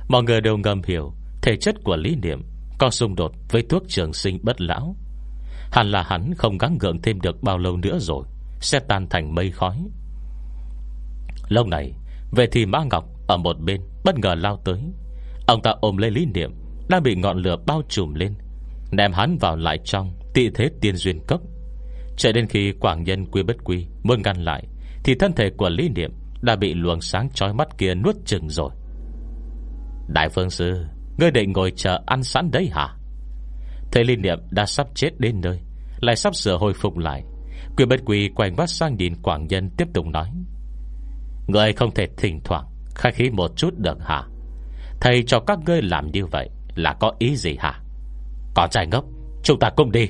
Mọi người đều ngầm hiểu Thể chất của lý niệm Có xung đột với thuốc trường sinh bất lão. Hẳn là hắn không gắng gượng thêm được bao lâu nữa rồi, Sẽ tan thành mây khói. Lâu này, Về thì Mã Ngọc ở một bên, bất ngờ lao tới. Ông ta ôm lấy lý niệm Đang bị ngọn lửa bao trùm lên, Ném hắn vào lại trong tị thế tiên duyên cốc. Chạy đến khi quảng nhân quy bất quy Muốn ngăn lại, Thì thân thể của lý niệm Đã bị luồng sáng chói mắt kia nuốt chừng rồi. Đại phương sư, Ngươi định ngồi chờ ăn sẵn đấy hả? Thấy lý niệm đã sắp chết đến nơi lại sắp sửa hồi phục lại. Quyền bất quỳ quảnh mắt sang nhìn quảng nhân Tiếp tục nói. Người không thể thỉnh thoảng Khai khí một chút được hả? Thầy cho các ngươi làm như vậy Là có ý gì hả? Có trai ngốc, Chúng ta cùng đi.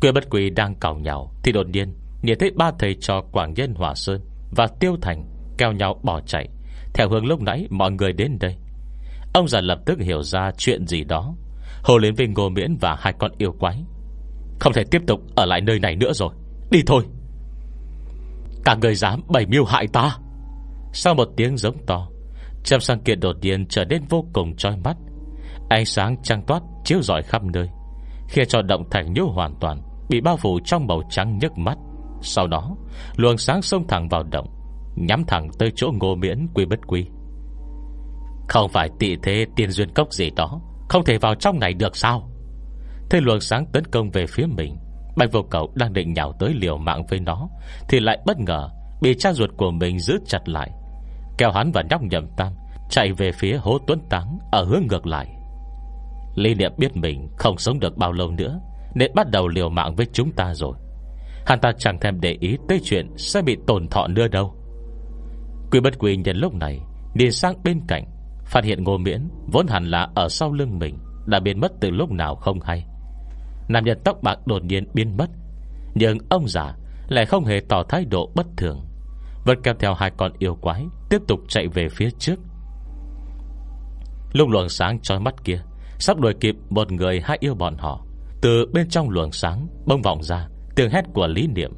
Quyền bất quỳ đang cào nhau Thì đột nhiên Nhìn thấy ba thầy trò Quảng Nhân Hòa Sơn Và Tiêu Thành Kéo nhau bỏ chạy. Theo hướng lúc nãy, mọi người đến đây. Ông già lập tức hiểu ra chuyện gì đó. Hồ lên với Ngô Miễn và hai con yêu quái. Không thể tiếp tục ở lại nơi này nữa rồi. Đi thôi. Cả người dám bày mưu hại ta. Sau một tiếng giống to Trầm sang kiện đột nhiên trở nên vô cùng trói mắt. Ánh sáng trăng toát Chiếu rọi khắp nơi Khi cho động thành nhũ hoàn toàn Bị bao phủ trong màu trắng nhức mắt. Sau đó, luồng sáng xông thẳng vào động, Nhắm thẳng tới chỗ ngô miễn quy bất quy. Không phải tị thế tiên duyên cốc gì đó không thể vào trong này được sao? Thế luồng sáng tấn công về phía mình, Bạch vô cầu đang định nhào tới liều mạng với nó, Thì lại bất ngờ Bị cha ruột của mình giữ chặt lại. Kéo hắn và nhóc nhầm tam, Chạy về phía hố tuấn táng Ở hướng ngược lại. Lý niệm biết mình không sống được bao lâu nữa, Nên bắt đầu liều mạng với chúng ta rồi. Hắn ta chẳng thèm để ý Tới chuyện sẽ bị tổn thọ nữa đâu. Quy bất quy nhân lúc này đi sang bên cạnh Phát hiện ngô miễn, Vốn hẳn là ở sau lưng mình, Đã biến mất từ lúc nào không hay. Nam nhân tóc bạc đột nhiên biến mất, Nhưng ông già Lại không hề tỏ thái độ bất thường. Vẫn kéo theo hai con yêu quái, Tiếp tục chạy về phía trước. Lúc luồng sáng trói mắt kia, Sắp đuổi kịp một người hai yêu bọn họ. Từ bên trong luồng sáng, Bông vọng ra tiếng hét của lý niệm.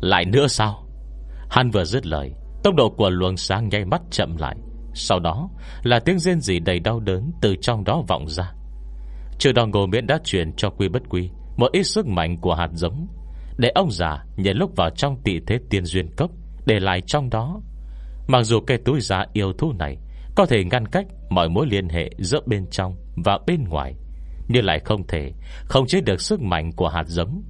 Lại nữa sao? Hắn vừa dứt lời, Tốc độ của luồng sáng nháy mắt chậm lại. Sau đó là tiếng rên gì đầy đau đớn Từ trong đó vọng ra. Trừ đòn ngồi miễn đã truyền cho quy bất quy Một ít sức mạnh của hạt giống. Để ông già nhận lúc vào trong tị thế tiên duyên cấp Để lại trong đó. Mặc dù cây túi giá yêu thú này Có thể ngăn cách mọi mối liên hệ Giữa bên trong và bên ngoài, Nhưng lại không thể Không chế được sức mạnh của hạt giống.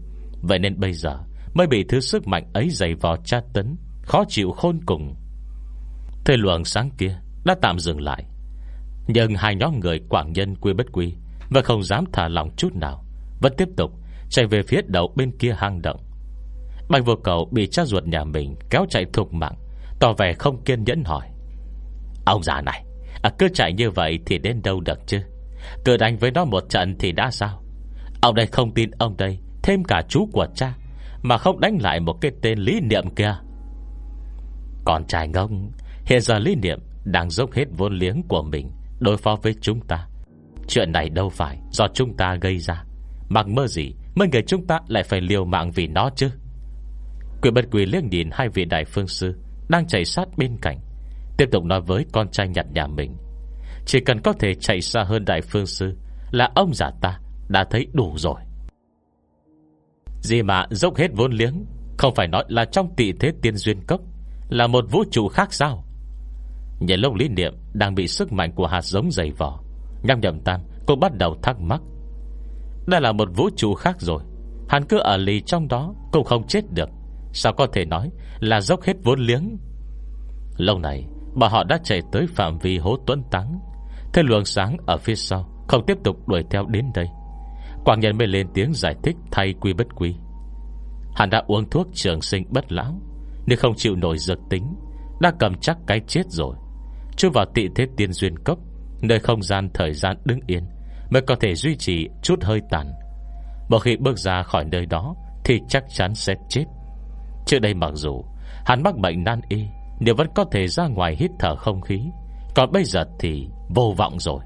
Vậy nên bây giờ Mới bị thứ sức mạnh ấy dày vò tra tấn, Khó chịu khôn cùng. Thời luồng sáng kia đã tạm dừng lại. Nhưng hai nhóm người quảng nhân quy bất quy Và không dám thả lòng chút nào Vẫn tiếp tục chạy về phía đầu bên kia hang động. Bạch vô cầu bị cha ruột nhà mình Kéo chạy thục mạng Tỏ vẻ không kiên nhẫn hỏi Ông già này à, Cứ chạy như vậy thì đến đâu được chứ? Cứ đánh với nó một trận thì đã sao? Ông đây không tin ông đây Thêm cả chú của cha Mà không đánh lại một cái tên lý niệm kia. Còn trai ngông Hiện giờ lý niệm đang dốc hết vốn liếng của mình Đối phó với chúng ta. Chuyện này đâu phải do chúng ta gây ra. Mặc mơ gì, Mấy người chúng ta lại phải liều mạng vì nó chứ? Quỷ bất quỷ liếc nhìn hai vị đại phương sư Đang chạy sát bên cạnh, Tiếp tục nói với con trai nhặt nhà mình. Chỉ cần có thể chạy xa hơn đại phương sư Là ông già ta Đã thấy đủ rồi. Gì mà dốc hết vốn liếng, Không phải nói là trong tị thế tiên duyên cốc Là một vũ trụ khác sao? Nhìn lúc lý niệm Đang bị sức mạnh của hạt giống dày vỏ Nhằm nhầm tam, cô bắt đầu thắc mắc. Đây là một vũ trụ khác rồi. Hắn cứ ở lì trong đó, Cũng không chết được. Sao có thể nói là dốc hết vốn liếng? Lâu này, Bà họ đã chạy tới phạm vi hố tuấn tắng Thế luồng sáng ở phía sau Không tiếp tục đuổi theo đến đây. Quảng nhân mới lên tiếng giải thích Thay quy bất quy. Hắn đã uống thuốc trường sinh bất lão, Nhưng không chịu nổi dược tính, Đã cầm chắc cái chết rồi. Chui vào tị thế tiên duyên cốc, Nơi không gian thời gian đứng yên, Mới có thể duy trì chút hơi tàn. Một khi bước ra khỏi nơi đó, Thì chắc chắn sẽ chết. Trước đây mặc dù, Hắn mắc bệnh nan y Nếu vẫn có thể ra ngoài hít thở không khí. Còn bây giờ thì vô vọng rồi.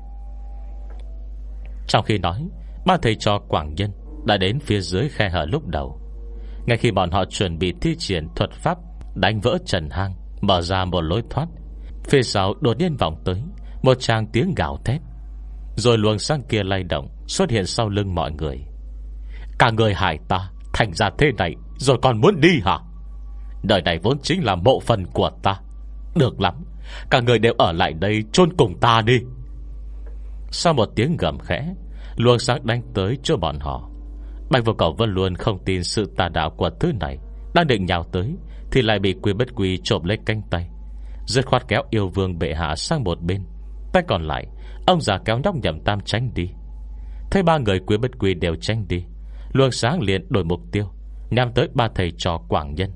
Trong khi nói, Ba thầy trò Quảng Nhân Đã đến phía dưới khe hở lúc đầu. Ngay khi bọn họ chuẩn bị thi triển thuật pháp Đánh vỡ trần hang, Mở ra một lối thoát Phía sau đột nhiên vọng tới, Một tràng tiếng gào thét. Rồi luồng sang kia lay động, Xuất hiện sau lưng mọi người. Cả người hại ta Thành ra thế này, Rồi còn muốn đi hả? Đời này vốn chính là mộ phần của ta. Được lắm, Cả người đều ở lại đây chôn cùng ta đi. Sau một tiếng gầm khẽ, Luồng sáng đánh tới cho bọn họ. Bạch vô cầu vẫn luôn không tin sự tà đạo của thứ này. Đang định nhào tới, Thì lại bị quy bất quy trộm lấy canh tay. Dứt khoát kéo yêu vương bệ hạ sang một bên. Tay còn lại, Ông già kéo nhóc nhầm tam tránh đi. Thấy ba người quý bất quý đều tránh đi, Luồng sáng liền đổi mục tiêu Nhằm tới ba thầy trò quảng nhân.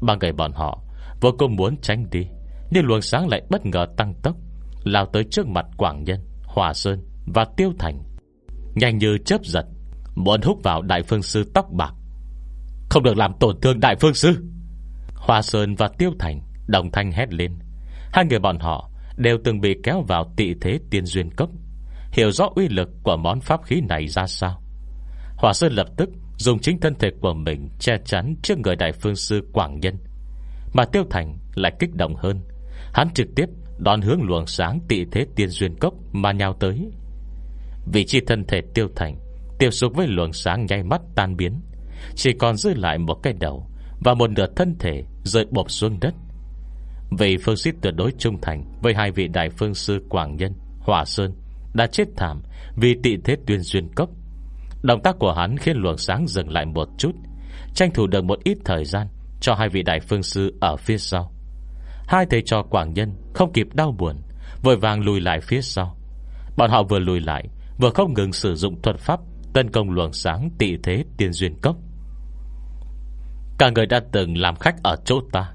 Ba người bọn họ Vô cùng muốn tránh đi, Nhưng luồng sáng lại bất ngờ tăng tốc, Lao tới trước mặt Quảng Nhân, Hòa Sơn và Tiêu Thành. Nhanh như chớp giật Muốn hút vào Đại Phương Sư tóc bạc. Không được làm tổn thương Đại Phương Sư. Hòa Sơn và Tiêu Thành Đồng thanh hét lên. Hai người bọn họ đều từng bị kéo vào tị thế tiên duyên cốc. Hiểu rõ uy lực của món pháp khí này ra sao? Hòa Sơn lập tức Dùng chính thân thể của mình Che chắn trước người đại phương sư Quảng Nhân. Mà Tiêu Thành lại kích động hơn. Hắn trực tiếp đón hướng luồng sáng tị thế tiên duyên cốc Mà nhào tới. Vị trí thân thể Tiêu Thành Tiếp xúc với luồng sáng nháy mắt tan biến. Chỉ còn dư lại một cái đầu Và một nửa thân thể rơi bộp xuống đất. Vì phương Sĩ tuyệt đối trung thành Với hai vị đại phương sư Quảng Nhân Hòa Sơn, Đã chết thảm vì tị thế tuyên duyên cốc. Động tác của hắn khiến luồng sáng dừng lại một chút, Tranh thủ được một ít thời gian Cho hai vị đại phương sư ở phía sau. Hai thầy trò quảng nhân Không kịp đau buồn, Vội vàng lùi lại phía sau. Bọn họ vừa lùi lại, Vừa không ngừng sử dụng thuật pháp Tấn công luồng sáng tị thế tiên duyên cốc. Cả người đã từng làm khách ở chỗ ta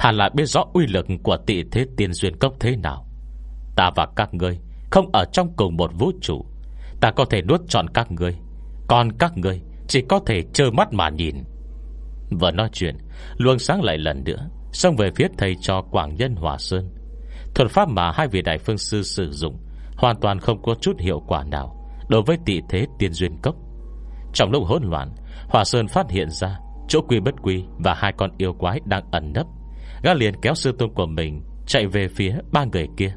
Hẳn là biết rõ uy lực Của tị thế tiên duyên cốc thế nào. Ta và các ngươi Không ở trong cùng một vũ trụ. Ta có thể nuốt trọn các ngươi, còn các ngươi Chỉ có thể trơ mắt mà nhìn. Vừa nói chuyện, Luồng sáng lại lần nữa Xong về phía thầy cho Quảng Nhân Hòa Sơn. Thuật pháp mà hai vị đại phương sư sử dụng Hoàn toàn không có chút hiệu quả nào Đối với tị thế tiên duyên cốc. Trong lúc hỗn loạn, Hòa Sơn phát hiện ra Chỗ quy bất quy và hai con yêu quái đang ẩn nấp. Gã liền kéo sư tôn của mình Chạy về phía ba người kia.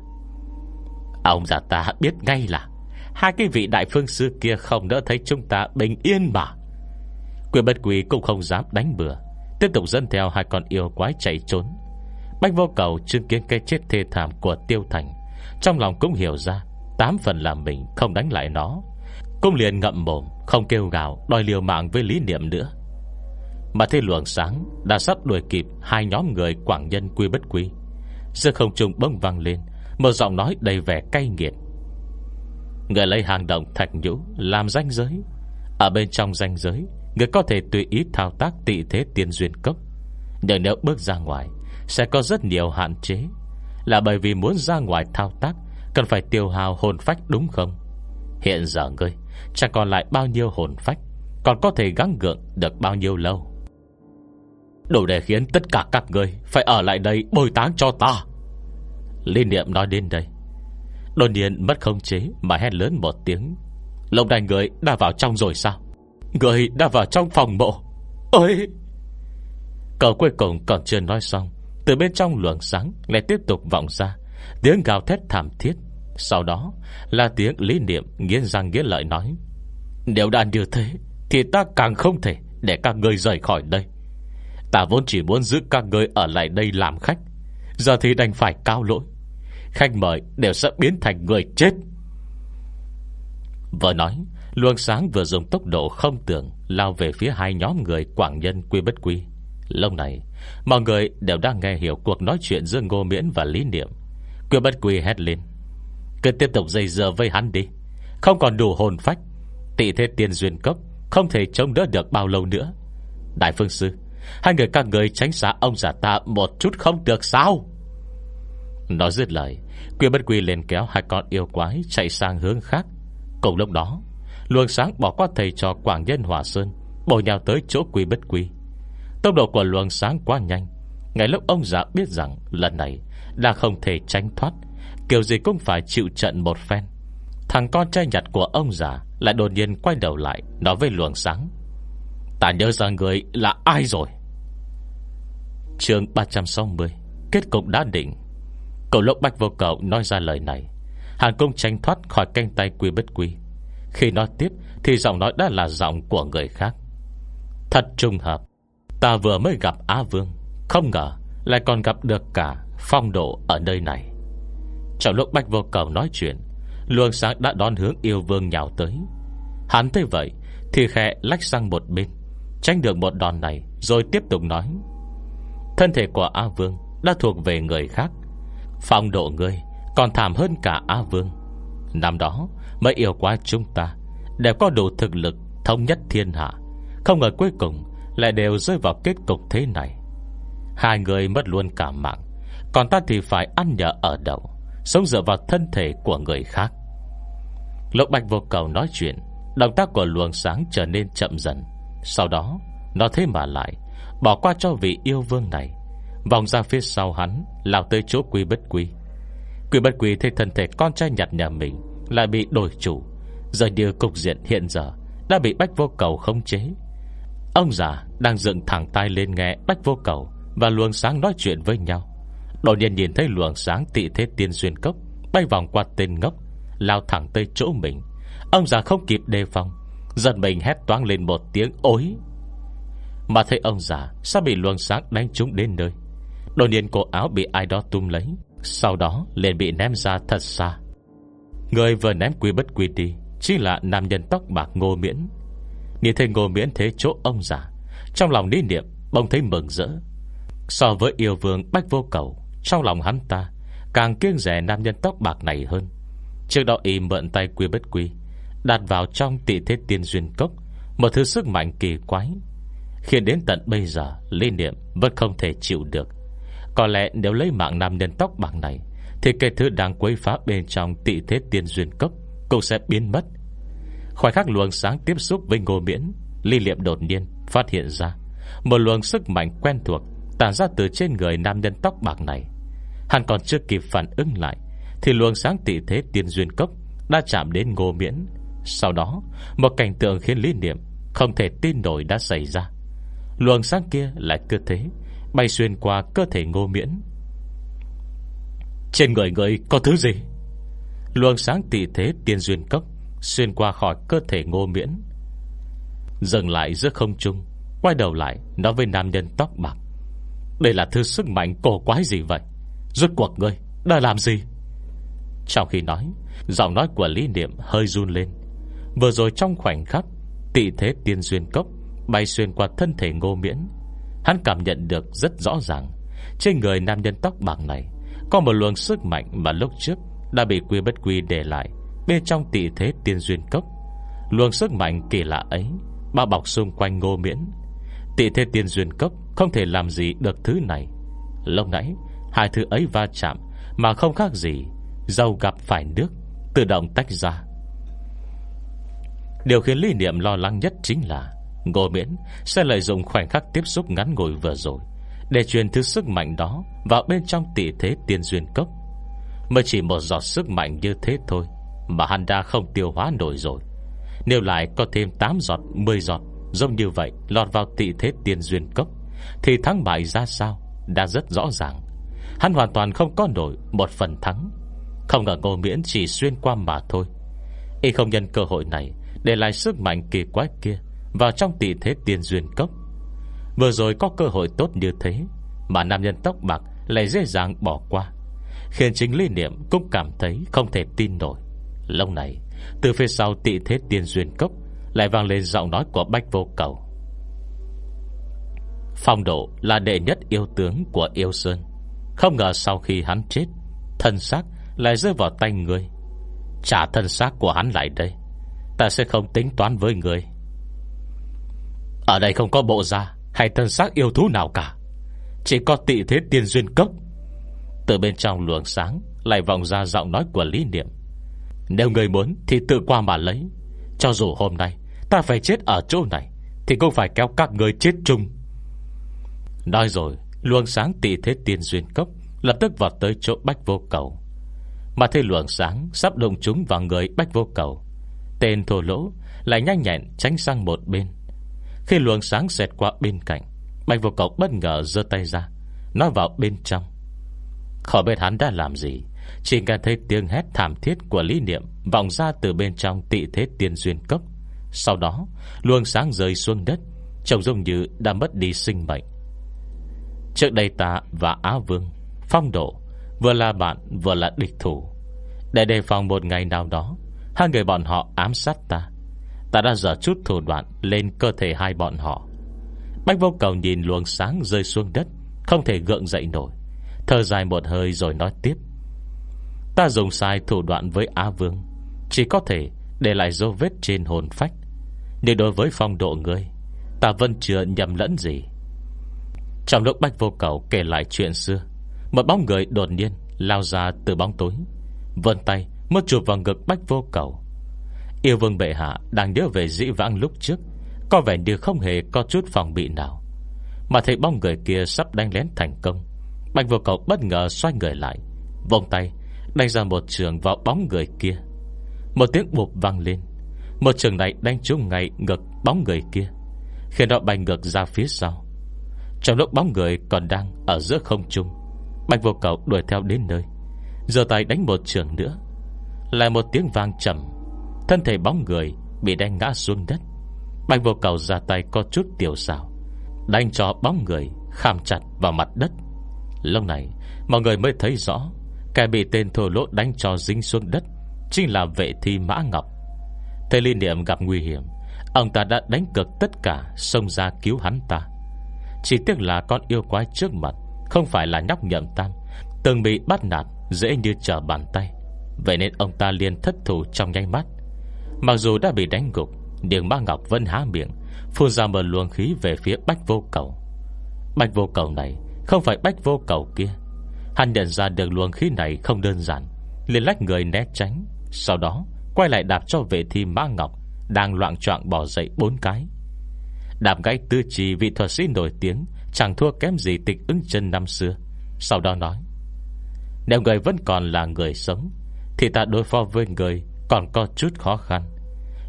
Ông già ta biết ngay là Hai cái vị đại phương sư kia không đỡ thấy chúng ta bình yên mà. Quyền bất quỷ cũng không dám đánh bừa, Tiếp tục dẫn theo hai con yêu quái chạy trốn. Bách vô cầu chứng kiến cái chết thê thảm của Tiêu Thành, Trong lòng cũng hiểu ra Tám phần là mình không đánh lại nó. Cũng liền ngậm mồm, Không kêu gào, đòi liều mạng với lý niệm nữa. Mà thế luồng sáng Đã sắp đuổi kịp hai nhóm người Quảng nhân quy bất quy. Giữa không trung bông vang lên Một giọng nói đầy vẻ cay nghiệt. Người lấy hàng động thạch nhũ Làm danh giới. Ở bên trong danh giới Người có thể tùy ý thao tác tị thế tiên duyên cấp, Nhưng nếu bước ra ngoài Sẽ có rất nhiều hạn chế. Là bởi vì muốn ra ngoài thao tác Cần phải tiêu hào hồn phách đúng không? Hiện giờ ngươi Chẳng còn lại bao nhiêu hồn phách Còn có thể gắng gượng được bao nhiêu lâu? Đủ để khiến tất cả các người Phải ở lại đây bồi táng cho ta. Liên niệm nói đến đây. Đột nhiên mất không chế Mà hét lớn một tiếng. Lông đài người đã vào trong rồi sao? Người đã vào trong phòng mộ. Ôi! Cậu cuối cùng còn chưa nói xong, Từ bên trong luồng sáng lại tiếp tục vọng ra Tiếng gào thét thảm thiết. Sau đó là tiếng lý niệm Nghiến răng nghiến lợi nói, Nếu đã như thế Thì ta càng không thể để các người rời khỏi đây. Ta vốn chỉ muốn giữ các người ở lại đây làm khách. Giờ thì đành phải cao lỗi. Khách mời đều sẽ biến thành người chết. Vừa nói, Luồng sáng vừa dùng tốc độ không tưởng Lao về phía hai nhóm người Quảng Nhân quy bất quy. Lâu này, Mọi người đều đang nghe hiểu cuộc nói chuyện Giữa Ngô Miễn và Lý Niệm. Quy bất quy hét lên. Cứ tiếp tục dây dờ vây hắn đi. Không còn đủ hồn phách. Tị thế tiên duyên cấp Không thể chống đỡ được bao lâu nữa. Đại phương sư Hai người các người tránh xa ông giả ta Một chút không được sao? Nói dứt lời, Quyên bất quy lên kéo hai con yêu quái Chạy sang hướng khác. Cùng lúc đó, Luồng sáng bỏ qua thầy trò Quảng Nhân Hòa Sơn, Bổ nhào tới chỗ quy bất quy. Tốc độ của luồng sáng quá nhanh. Ngay lúc ông già biết rằng Lần này là không thể tránh thoát, Kiểu gì cũng phải chịu trận một phen. Thằng con trai nhặt của ông già Lại đột nhiên quay đầu lại Nói với luồng sáng. Ta nhớ ra người là ai rồi? Chương 360 Kết cục đã định. Cậu lốc bách vô cậu nói ra lời này. Hàn công tranh thoát khỏi canh tay quy bất quy. Khi nói tiếp, Thì giọng nói đã là giọng của người khác. Thật trùng hợp, Ta vừa mới gặp Á Vương. Không ngờ lại còn gặp được cả Phong độ ở nơi này. Trong lúc bách vô cầu nói chuyện, Luồng sáng đã đón hướng yêu vương nhào tới. Hắn thấy vậy Thì khẽ lách sang một bên. Tránh được một đòn này, Rồi tiếp tục nói. Thân thể của A Vương Đã thuộc về người khác. Phong độ ngươi Còn thảm hơn cả A Vương. Năm đó mới yêu quá chúng ta Đều có đủ thực lực thống nhất thiên hạ. Không ngờ cuối cùng Lại đều rơi vào kết cục thế này. Hai người mất luôn cả mạng, Còn ta thì phải ăn nhờ ở đậu, Sống dựa vào thân thể của người khác. Lộc bạch vô cầu nói chuyện, Động tác của luồng sáng trở nên chậm dần. Sau đó, Nó thế mà lại, Bỏ qua cho vị yêu vương này. Vòng ra phía sau hắn, Lao tới chỗ quy bất quy. Quy bất quy thấy thân thể con trai nhặt nhà mình Lại bị đổi chủ, Giờ như cục diện hiện giờ, Đã bị bách vô cầu khống chế. Ông già đang dựng thẳng tay lên nghe Bách vô cầu và luồng sáng nói chuyện với nhau. Đột nhiên nhìn thấy luồng sáng tị thế tiên duyên cốc, Bay vòng qua tên ngốc, Lao thẳng tới chỗ mình. Ông già không kịp đề phòng Giật mình hét toán lên một tiếng ối Mà thấy ông già Sao bị luồng sáng đánh trúng đến nơi? Đột nhiên cổ áo bị ai đó tung lấy, Sau đó liền bị ném ra thật xa. Người vừa ném quy bất quy đi, Chính là nam nhân tóc bạc ngô miễn. Nhìn thấy ngô miễn thế chỗ ông già, Trong lòng ní niệm Bông thấy mừng rỡ. So với yêu vương Bách Vô Cầu, Trong lòng hắn ta Càng kiêng rẻ nam nhân tóc bạc này hơn. Trước đó y mượn tay quy bất quy Đặt vào trong tị thế tiên duyên cốc, Một thứ sức mạnh kỳ quái. Khiến đến tận bây giờ Lê niệm vẫn không thể chịu được. Có lẽ nếu lấy mạng nam nhân tóc bạc này, Thì cái thứ đang quấy phá bên trong tị thế tiên duyên cốc Cũng sẽ biến mất. Khoảnh khắc luồng sáng tiếp xúc với ngô miễn Ly liệm đột nhiên phát hiện ra Một luồng sức mạnh quen thuộc Tản ra từ trên người nam nhân tóc bạc này. Hắn còn chưa kịp phản ứng lại, Thì luồng sáng tị thế tiên duyên cốc Đã chạm đến ngô miễn. Sau đó, Một cảnh tượng khiến lý niệm Không thể tin nổi đã xảy ra. Luồng sáng kia lại cứ thế, Bay xuyên qua cơ thể ngô miễn. Trên người người có thứ gì? Luồng sáng tị thế tiên duyên cốc Xuyên qua khỏi cơ thể ngô miễn. Dừng lại giữa không trung, Quay đầu lại Nói với nam nhân tóc bạc. Đây là thứ sức mạnh cổ quái gì vậy? Rốt cuộc ngươi đã làm gì? Trong khi nói, Giọng nói của Lý Niệm hơi run lên. Vừa rồi trong khoảnh khắc, Tị thế tiên duyên cốc Bay xuyên qua thân thể ngô miễn. Hắn cảm nhận được rất rõ ràng, Trên người nam nhân tóc bạc này Có một luồng sức mạnh mà lúc trước Đã bị quy bất quy để lại Bên trong tị thế tiên duyên cốc. Luồng sức mạnh kỳ lạ ấy Bao bọc xung quanh ngô miễn. Tị thế tiên duyên cốc Không thể làm gì được thứ này. Lúc nãy, Hai thứ ấy va chạm Mà không khác gì Dâu gặp phải nước Tự động tách ra. Điều khiến Lý Niệm lo lắng nhất chính là Ngô Miễn sẽ lợi dụng khoảnh khắc tiếp xúc ngắn ngủi vừa rồi Để truyền thứ sức mạnh đó Vào bên trong tỷ thế tiên duyên cốc. Mới chỉ một giọt sức mạnh như thế thôi Mà hắn đã không tiêu hóa nổi rồi. Nếu lại có thêm 8 giọt 10 giọt, Giống như vậy lọt vào tỷ thế tiên duyên cốc, Thì thắng bại ra sao Đã rất rõ ràng. Hắn hoàn toàn không có nổi một phần thắng. Không ngờ ngô miễn chỉ xuyên qua mà thôi. Y không nhân cơ hội này để lại sức mạnh kỳ quái kia Vào trong tỷ thế tiên duyên cốc. Vừa rồi có cơ hội tốt như thế Mà nam nhân tóc bạc Lại dễ dàng bỏ qua, Khiến chính lý niệm cũng cảm thấy không thể tin nổi. Lâu này, Từ phía sau tị thế tiên duyên cốc Lại vang lên giọng nói của Bách Vô Cầu. Phong độ là đệ nhất yêu tướng của yêu Sơn. Không ngờ sau khi hắn chết, Thân xác lại rơi vào tay người Trả thân xác của hắn lại đây. Ta sẽ không tính toán với người. Ở đây không có bộ da Hay thân xác yêu thú nào cả. Chỉ có tị thế tiên duyên cốc. Từ bên trong luồng sáng, Lại vọng ra giọng nói của Lý Niệm. Nếu người muốn thì tự qua mà lấy. Cho dù hôm nay, Ta phải chết ở chỗ này, Thì cũng phải kéo các người chết chung. Nói rồi, Luồng sáng tị thế tiên duyên cốc Lập tức vào tới chỗ bách vô cầu. Mà thấy luồng sáng sắp đụng chúng vào người bách vô cầu Tên thô lỗ, Lại nhanh nhẹn tránh sang một bên. Khi luồng sáng xẹt qua bên cạnh, Bạch vô cầu bất ngờ giơ tay ra, Nói vào bên trong. Khỏi biết hắn đã làm gì, Chỉ nghe thấy tiếng hét thảm thiết của lý niệm Vọng ra từ bên trong tị thế tiên duyên cốc. Sau đó, Luồng sáng rơi xuống đất, Trông giống như đã mất đi sinh mệnh. Trước đây ta và Á Vương, Phong độ, Vừa là bạn, vừa là địch thủ. Để đề phòng một ngày nào đó Hai người bọn họ ám sát ta. Ta đã dở chút thủ đoạn Lên cơ thể hai bọn họ. Bách vô cầu nhìn luồng sáng rơi xuống đất, Không thể gượng dậy nổi. Thở dài một hơi rồi nói tiếp. Ta dùng sai thủ đoạn với Á Vương, Chỉ có thể để lại dấu vết trên hồn phách. Nhưng đối với phong độ người Ta vẫn chưa nhầm lẫn gì. Trong lúc Bách vô cầu kể lại chuyện xưa, Một bóng người đột nhiên Lao ra từ bóng tối Vân tay Mất chụp vào ngực bách vô cầu. Yêu vương bệ hạ đang nhớ về dĩ vãng lúc trước, Có vẻ như không hề có chút phòng bị nào. Mà thấy bóng người kia sắp đánh lén thành công Bạch vô cầu bất ngờ xoay người lại, Vòng tay, Đánh ra một trường vào bóng người kia. Một tiếng bụp vang lên, Một trường này đánh trúng ngay ngực bóng người kia, Khiến nó bay ngược ra phía sau. Trong lúc bóng người còn đang Ở giữa không trung Bạch vô cầu đuổi theo đến nơi Giờ tay đánh một trường nữa lại một tiếng vang trầm. Thân thể bóng người Bị đánh ngã xuống đất. Bạch vô cầu ra tay có chút tiểu xảo, Đánh cho bóng người Kham chặt vào mặt đất. Lúc này mọi người mới thấy rõ Kẻ bị tên thô lỗ đánh cho dính xuống đất Chính là vệ thi Mã Ngọc. Thầy liên niệm gặp nguy hiểm Ông ta đã đánh cực tất cả Xông ra cứu hắn ta. Chỉ tiếc là con yêu quái trước mặt Không phải là nhóc nhậm tam Từng bị bắt nạt Dễ như trở bàn tay. Vậy nên ông ta liền thất thủ trong nhanh mắt. Mặc dù đã bị đánh gục, Nhưng Ma Ngọc vẫn há miệng, Phun ra một luồng khí về phía Bách Vô Cầu. Bách Vô Cầu này Không phải Bách Vô Cầu kia. Hắn nhận ra được luồng khí này không đơn giản, liền lách người né tránh, Sau đó quay lại đạp cho vệ thi Mã Ngọc, Đang loạn trọng bỏ dậy bốn cái. Đạp gãy tư trì vị thuật sĩ nổi tiếng, Chẳng thua kém gì tịch ứng chân năm xưa. Sau đó nói, Nếu người vẫn còn là người sống thì ta đối phó với người Còn có chút khó khăn.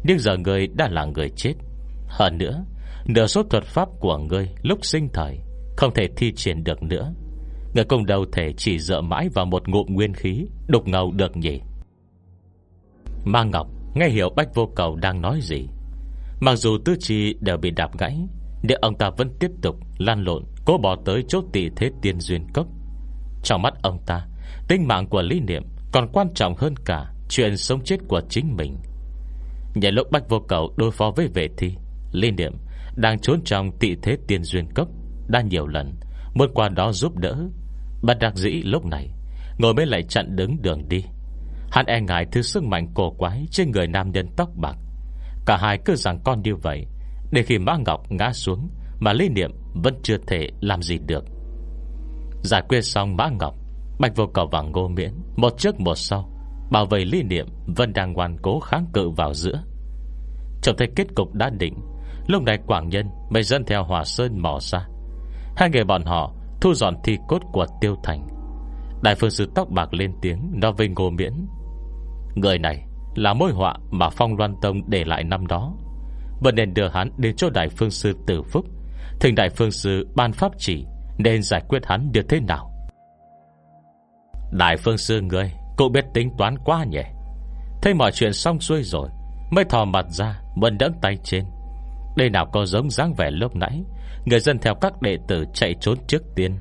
Nhưng giờ người đã là người chết. Hơn nữa, Nửa số thuật pháp của người lúc sinh thời Không thể thi triển được nữa. Người công đầu thể chỉ dựa mãi vào một ngụm nguyên khí, Đục ngầu được nhỉ? Ma Ngọc nghe hiểu Bách Vô Cầu đang nói gì. Mặc dù tứ chi đều bị đạp gãy, Nhưng ông ta vẫn tiếp tục lan lộn, Cố bỏ tới chốt tỷ thế tiên duyên cốc. Trong mắt ông ta Tinh mạng của lý niệm còn quan trọng hơn cả Chuyện sống chết của chính mình. Nhảy lúc bách vô cầu đối phó với vệ thi liên niệm đang trốn trong tị thế tiên duyên cốc Đã nhiều lần, Muốn qua đó giúp đỡ. Bất đặc dĩ lúc này Ngồi mới lại chặn đứng đường đi. Hắn e ngại thứ sức mạnh cổ quái Trên người nam nhân tóc bạc. Cả hai cứ rằng con như vậy, Để khi Mã Ngọc ngã xuống Mà Lê niệm vẫn chưa thể làm gì được. Giải quyết xong Mã Ngọc Bạch vô cầu và ngô miễn, Một trước một sau, Bảo vệ lý niệm Vẫn đang hoàn cố kháng cự vào giữa. Trông thấy kết cục đã định, Lúc này Quảng Nhân mới dẫn theo Hòa Sơn mò ra. Hai người bọn họ Thu dọn thi cốt của Tiêu Thành. Đại phương sư tóc bạc lên tiếng Nói với Ngô Miễn, Người này là mối họa Mà Phong Loan Tông để lại năm đó. Vẫn nên đưa hắn đến chỗ Đại phương sư Tử Phúc, Thỉnh Đại phương sư ban pháp chỉ Nên giải quyết hắn được thế nào. Đại phương sư ngươi, Cũng biết tính toán quá nhỉ? Thấy mọi chuyện xong xuôi rồi Mới thò mặt ra Vẫn đỡ tay trên. Đây nào có giống dáng vẻ lúc nãy Người dân theo các đệ tử chạy trốn trước tiên.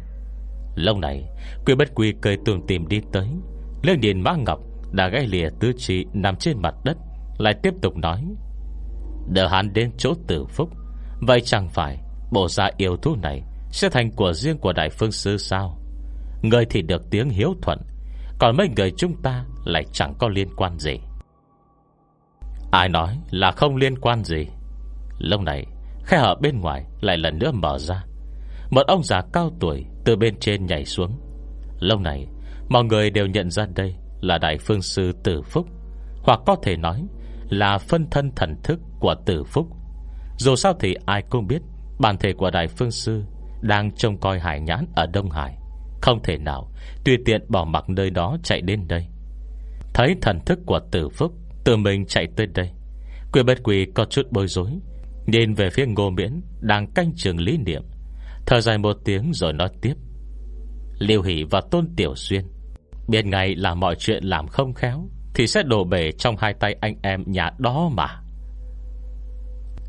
Lâu này Quy bất quy cười tường tìm đi tới. Lương nhìn Mã Ngọc Đã gai lìa tư trị nằm trên mặt đất Lại tiếp tục nói. Đợi hắn đến chỗ tử phúc Vậy chẳng phải Bộ gia yêu thú này Sẽ thành của riêng của Đại Phương Sư sao? Người thì được tiếng hiếu thuận, Còn mấy người chúng ta Lại chẳng có liên quan gì. Ai nói là không liên quan gì? Lúc này, Khe hở bên ngoài lại lần nữa mở ra. Một ông già cao tuổi Từ bên trên nhảy xuống. Lâu này, mọi người đều nhận ra đây Là Đại Phương Sư Tử Phúc, Hoặc có thể nói Là phân thân thần thức của Tử Phúc. Dù sao thì ai cũng biết, Bản thể của Đại Phương Sư Đang trông coi hải nhãn ở Đông Hải. Không thể nào. Tùy tiện bỏ mặc nơi đó chạy đến đây. Thấy thần thức của Tử Phúc, Tự mình chạy tới đây. Quỷ bất quỷ có chút bối rối. Nhìn về phía ngô miễn, Đang canh trường lý niệm. Thở dài một tiếng rồi nói tiếp. Liêu Hỷ và Tôn Tiểu Xuyên, Biết ngày là mọi chuyện làm không khéo, Thì sẽ đổ bể trong hai tay anh em nhà đó mà.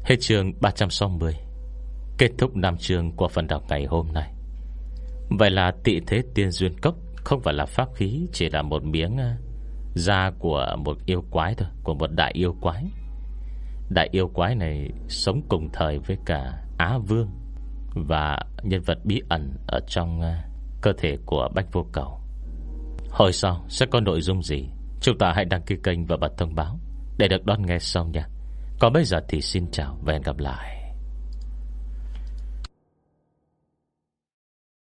Hết chương 360 Kết thúc năm chương của phần đọc ngày hôm nay. Vậy là tị thế tiên duyên cốc Không phải là pháp khí, Chỉ là một miếng ờ, Da của một yêu quái thôi, Của một đại yêu quái. Đại yêu quái này sống cùng thời với cả Á Vương Và nhân vật bí ẩn Ở trong ờ, cơ thể của Bách Vô Cầu. Hồi sau sẽ có nội dung gì? Chúng ta hãy đăng ký kênh và bật thông báo Để được đón nghe sau nha. Còn bây giờ thì xin chào và hẹn gặp lại.